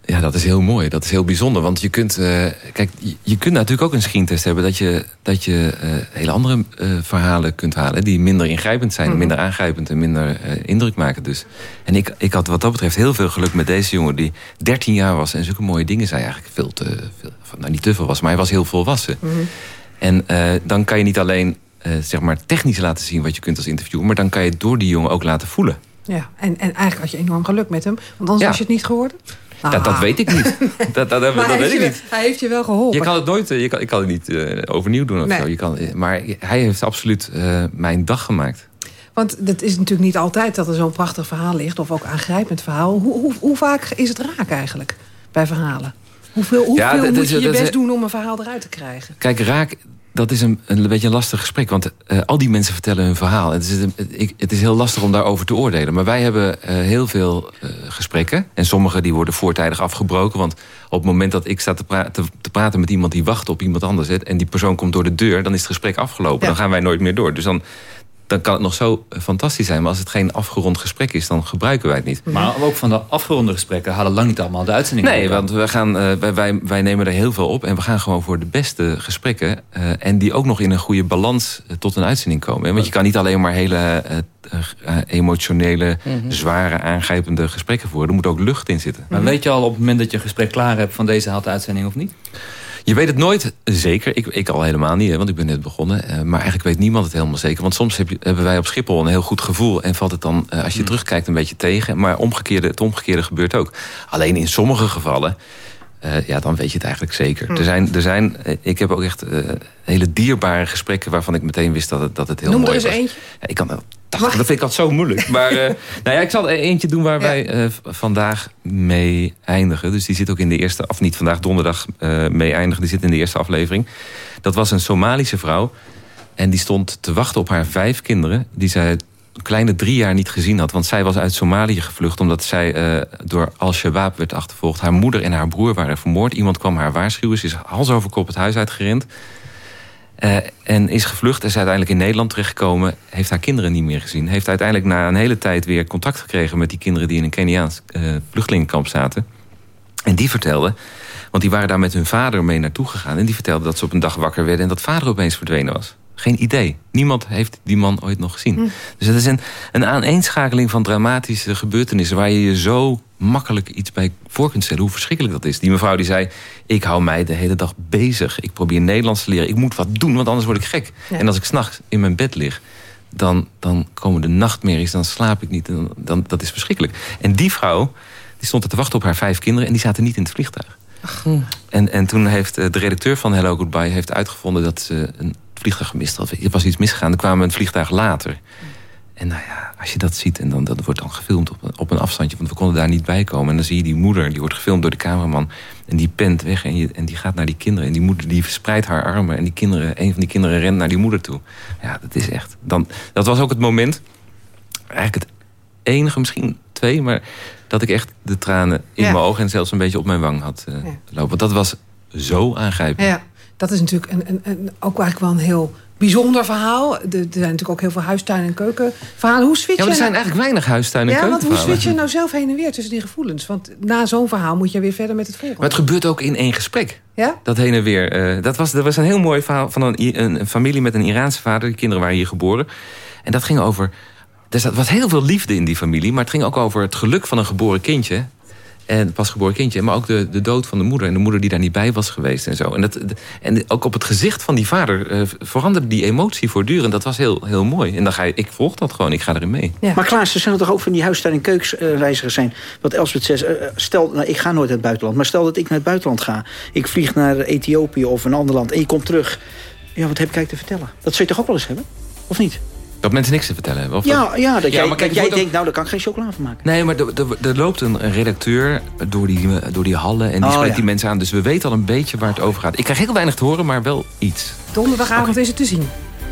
S16: ja, dat is heel mooi. Dat is heel bijzonder. Want je kunt, eh, kijk, je, je kunt natuurlijk ook een screentest hebben... dat je, dat je eh, hele andere eh, verhalen kunt halen... die minder ingrijpend zijn,
S15: Mhm.
S16: minder aangrijpend... en minder indruk maken dus. En ik, ik had wat dat betreft heel veel geluk met deze jongen... die 13 jaar was en zulke mooie dingen zei. Eigenlijk veel te veel, nou, niet te veel was, maar hij was heel volwassen.
S15: Mhm.
S16: En dan kan je niet alleen zeg maar technisch laten zien... wat je kunt als interviewer... maar dan kan je het door die jongen ook laten voelen.
S15: Ja, en, en eigenlijk had je enorm geluk met hem. Want anders
S16: Ja.
S15: was je het niet geworden.
S16: Dat, dat weet ik niet. dat dat, dat, dat weet ik
S15: je,
S16: niet.
S15: wel- hij heeft je wel geholpen.
S16: Je kan het nooit, eh, je kan, ik kan het niet eh, overnieuw doen of
S15: Nee.
S16: zo. Je kan, eh, maar hij heeft absoluut mijn dag gemaakt.
S15: Want het is natuurlijk niet altijd dat er zo'n prachtig verhaal ligt... of ook aangrijpend verhaal. Hoe, hoe, hoe vaak is het raak eigenlijk bij verhalen? Hoeveel, hoeveel
S16: Ja, dat
S15: moet
S16: is-
S15: je je
S16: dat is-
S15: best doen om een verhaal eruit te krijgen?
S16: Kijk, raak, dat is een, een beetje een lastig gesprek. Want eh, al die mensen vertellen hun verhaal. Het is, een- het, ik- het is heel lastig om daarover te oordelen. Maar wij hebben eh, heel veel eh, gesprekken. En sommige die worden voortijdig afgebroken. Want op het moment dat ik sta te, pra- te, te praten met iemand die wacht op iemand anders... En die persoon komt door de deur, dan is het gesprek afgelopen.
S15: Ja.
S16: Dan gaan wij nooit meer door. Dus dan, dan kan het nog zo fantastisch zijn. Maar als het geen afgerond gesprek is, dan gebruiken wij het niet.
S2: Maar ook van de afgeronde gesprekken halen lang niet allemaal de uitzending.
S16: Nee, want we gaan, uh, wij, wij nemen er heel veel op. En we gaan gewoon voor de beste gesprekken. Uh, en die ook nog in een goede balans uh, tot een uitzending komen. Want je kan niet alleen maar hele emotionele, mm -hmm. zware, aangrijpende gesprekken voeren. Er moet ook lucht in zitten.
S2: Maar weet je al op het moment dat je een gesprek klaar hebt... van deze haalt de uitzending of niet?
S16: Je weet het nooit zeker. Ik, ik al helemaal niet, want ik ben net begonnen. Uh, maar eigenlijk weet niemand het helemaal zeker. Want soms heb je, hebben wij op Schiphol een heel goed gevoel... en valt het dan, uh, als je
S2: Hmm.
S16: terugkijkt, een beetje tegen. Maar omgekeerde, het omgekeerde gebeurt ook. Alleen in sommige gevallen... Uh, ja, dan weet je het eigenlijk zeker.
S15: Hmm.
S16: Er zijn, er zijn, ik heb ook echt hele dierbare gesprekken... waarvan ik meteen wist dat het, dat het heel
S15: Noem
S16: mooi
S15: er
S16: was.
S15: eens eentje.
S16: Ja, ik kan dat, dat vind ik altijd zo moeilijk. Maar nou ja, ik zal er eentje doen waar ja. wij vandaag mee eindigen. Dus die zit ook in de eerste, of niet vandaag, donderdag mee eindigen. Die zit in de eerste aflevering. Dat was een Somalische vrouw. En die stond te wachten op haar vijf kinderen... die zij kleine drie jaar niet gezien had. Want zij was uit Somalië gevlucht... omdat zij uh, door Al-Shabaab werd achtervolgd. Haar moeder en haar broer waren vermoord. Iemand kwam haar waarschuwen. Ze is hals over kop het huis uitgerend. Uh, en is gevlucht, is uiteindelijk in Nederland terechtgekomen... heeft haar kinderen niet meer gezien. Heeft uiteindelijk na een hele tijd weer contact gekregen... met die kinderen die in een Keniaans uh, vluchtelingenkamp zaten. En die vertelden... want die waren daar met hun vader mee naartoe gegaan... en die vertelden dat ze op een dag wakker werden... en dat vader opeens verdwenen was. Geen idee. Niemand heeft die man ooit nog gezien. Hm. Dus het is een, een aaneenschakeling van dramatische gebeurtenissen... waar je je zo makkelijk iets bij voor kunt stellen. Hoe verschrikkelijk dat is. Die mevrouw die zei... ik hou mij de hele dag bezig. Ik probeer Nederlands te leren. Ik moet wat doen, want anders word ik gek. Ja. En als ik s'nachts in mijn bed lig... Dan, dan komen de nachtmerries, dan slaap ik niet. Dan, dan, dat is verschrikkelijk. En die vrouw die stond er te wachten op haar vijf kinderen... en die zaten niet in het vliegtuig. Ach. En, en toen heeft de redacteur van Hello Goodbye heeft uitgevonden... dat ze een vliegtuig gemist had. Er was iets misgegaan. Er kwamen een vliegtuig later. En nou ja, als je dat ziet... en dan, dat wordt dan gefilmd op, op een afstandje... want we konden daar niet bij komen. En dan zie je die moeder, die wordt gefilmd door de cameraman... en die pent weg en, je, en die gaat naar die kinderen. En die moeder die verspreidt haar armen... en die kinderen, een van die kinderen rent naar die moeder toe. Ja, dat is echt... Dan, dat was ook het moment... eigenlijk het enige, misschien twee... maar dat ik echt de tranen in ja. mijn ogen... en zelfs een beetje op mijn wang had uh, ja. lopen. Want dat was zo aangrijpend.
S15: Ja, dat is natuurlijk een, een, een, ook eigenlijk wel een heel bijzonder verhaal. Er, zijn natuurlijk ook heel veel huistuin- en keukenverhalen. Hoe switch
S16: ja, er zijn eigenlijk weinig huistuin- en
S15: ja, want hoe switch je nou zelf heen en weer tussen die gevoelens? Want na zo'n verhaal moet je weer verder met het volgende.
S16: Maar het gebeurt ook in één gesprek.
S15: Ja?
S16: Dat heen en weer. Uh, dat was, er was een heel mooi verhaal van een, een, familie met een Iraanse vader. Die kinderen waren hier geboren. En dat ging over... Er was heel veel liefde in die familie. Maar het ging ook over het geluk van een geboren kindje. En pas geboren kindje. Maar ook de, de dood van de moeder. En de moeder die daar niet bij was geweest en zo. En, dat, en ook op het gezicht van die vader uh, veranderde die emotie voortdurend. Dat was heel, heel mooi. En dan ga je, ik volg dat gewoon. Ik ga erin mee.
S23: Ja. Maar Klaas, er zijn er toch ook van die huistuin- en keuksreizigers zijn. Wat Elspeth zegt. Uh, stel, nou, ik ga nooit naar het buitenland. Maar stel dat ik naar het buitenland ga. Ik vlieg naar Ethiopië of een ander land. En je komt terug. Ja, wat heb ik eigenlijk te vertellen? Dat zou je toch ook wel eens hebben? Of niet?
S16: Dat mensen niks te vertellen hebben? Of
S23: ja,
S16: dat...
S23: ja, dat
S16: ja,
S23: jij,
S16: maar kijk,
S23: dat jij
S16: ook...
S23: denkt, nou, daar kan ik geen chocola van maken.
S16: Nee, maar er loopt een, redacteur door die, door die hallen... en die oh, spreekt ja. die mensen aan. Dus we weten al een beetje waar het over gaat. Ik krijg heel weinig te horen, maar wel iets.
S15: Donderdagavond okay. is het te zien.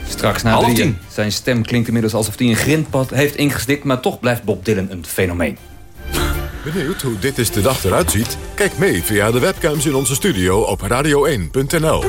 S2: Straks na
S16: Half
S2: tien. Zijn stem klinkt inmiddels alsof hij een grindpad heeft ingestikt... maar toch blijft Bob Dylan een fenomeen.
S1: Benieuwd hoe dit is de dag eruit ziet? Kijk mee via de webcams in onze studio op radio1.nl.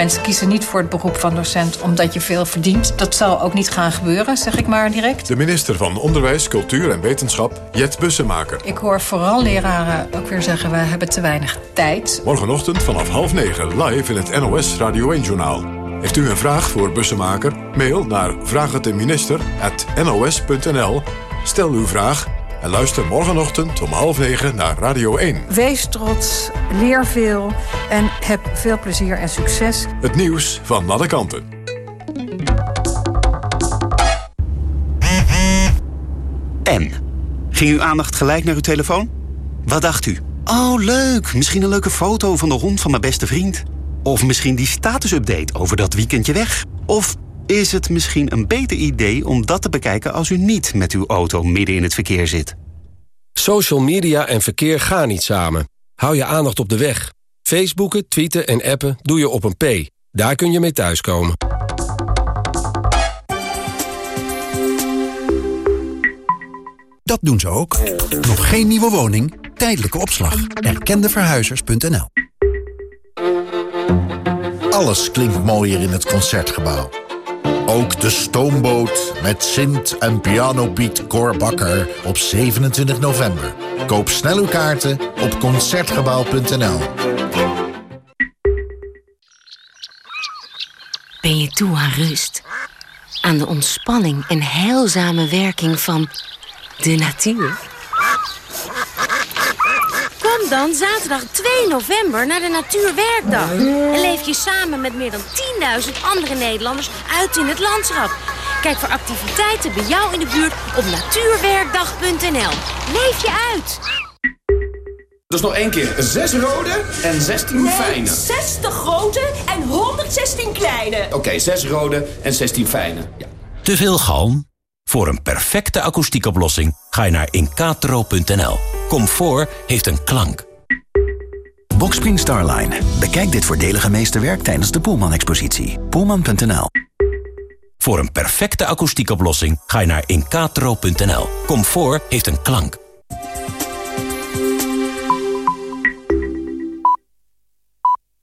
S41: Mensen kiezen niet voor het beroep van docent omdat je veel verdient. Dat zal ook niet gaan gebeuren, zeg ik maar direct.
S1: De minister van Onderwijs, Cultuur en Wetenschap, Jet Bussemaker.
S41: Ik hoor vooral leraren ook weer zeggen, we hebben te weinig tijd.
S1: Morgenochtend vanaf half negen live in het NOS Radio 1-journaal. Heeft u een vraag voor Bussemaker? Mail naar vraagteminister.nos.nl. Stel uw vraag en luister morgenochtend om half negen naar Radio 1.
S41: Wees trots, leer veel en heb veel plezier en succes.
S1: Het nieuws van alle kanten.
S42: En? Ging uw aandacht gelijk naar uw telefoon? Wat dacht u? Oh, leuk. Misschien een leuke foto van de hond van mijn beste vriend. Of misschien die statusupdate over dat weekendje weg. Of is het misschien een beter idee om dat te bekijken als u niet met uw auto midden in het verkeer zit?
S43: Social media en verkeer gaan niet samen. Hou je aandacht op de weg. Facebooken, tweeten en appen doe je op een P. Daar kun je mee thuiskomen.
S44: Dat doen ze ook. Nog geen nieuwe woning? Tijdelijke opslag. Erkendeverhuizers.nl
S30: Alles klinkt mooier in het Concertgebouw.
S45: Ook de stoomboot met Sint en pianobiet Cor Bakker op 27 november. Koop snel uw kaarten op Concertgebouw.nl.
S46: Ben je toe aan rust? Aan de ontspanning en heilzame werking van de natuur?
S47: Dan zaterdag 2 november naar de Natuurwerkdag. En leef je samen met meer dan 10.000 andere Nederlanders uit in het landschap. Kijk voor activiteiten bij jou in de buurt op natuurwerkdag.nl. Leef je uit!
S48: Dus nog één keer. Zes rode en 16 fijne.
S32: 60 grote en 116 kleine.
S48: Oké, zes rode en 16 fijne. Ja.
S42: Te veel galm? Voor een perfecte akoestiekoplossing ga je naar incatro.nl. Comfort heeft een klank.
S49: Boxspring Starline. Bekijk dit voordelige meesterwerk tijdens de Poelman-expositie. Poelman.nl
S42: Voor een perfecte akoestiekoplossing ga je naar incatro.nl. Comfort heeft een klank.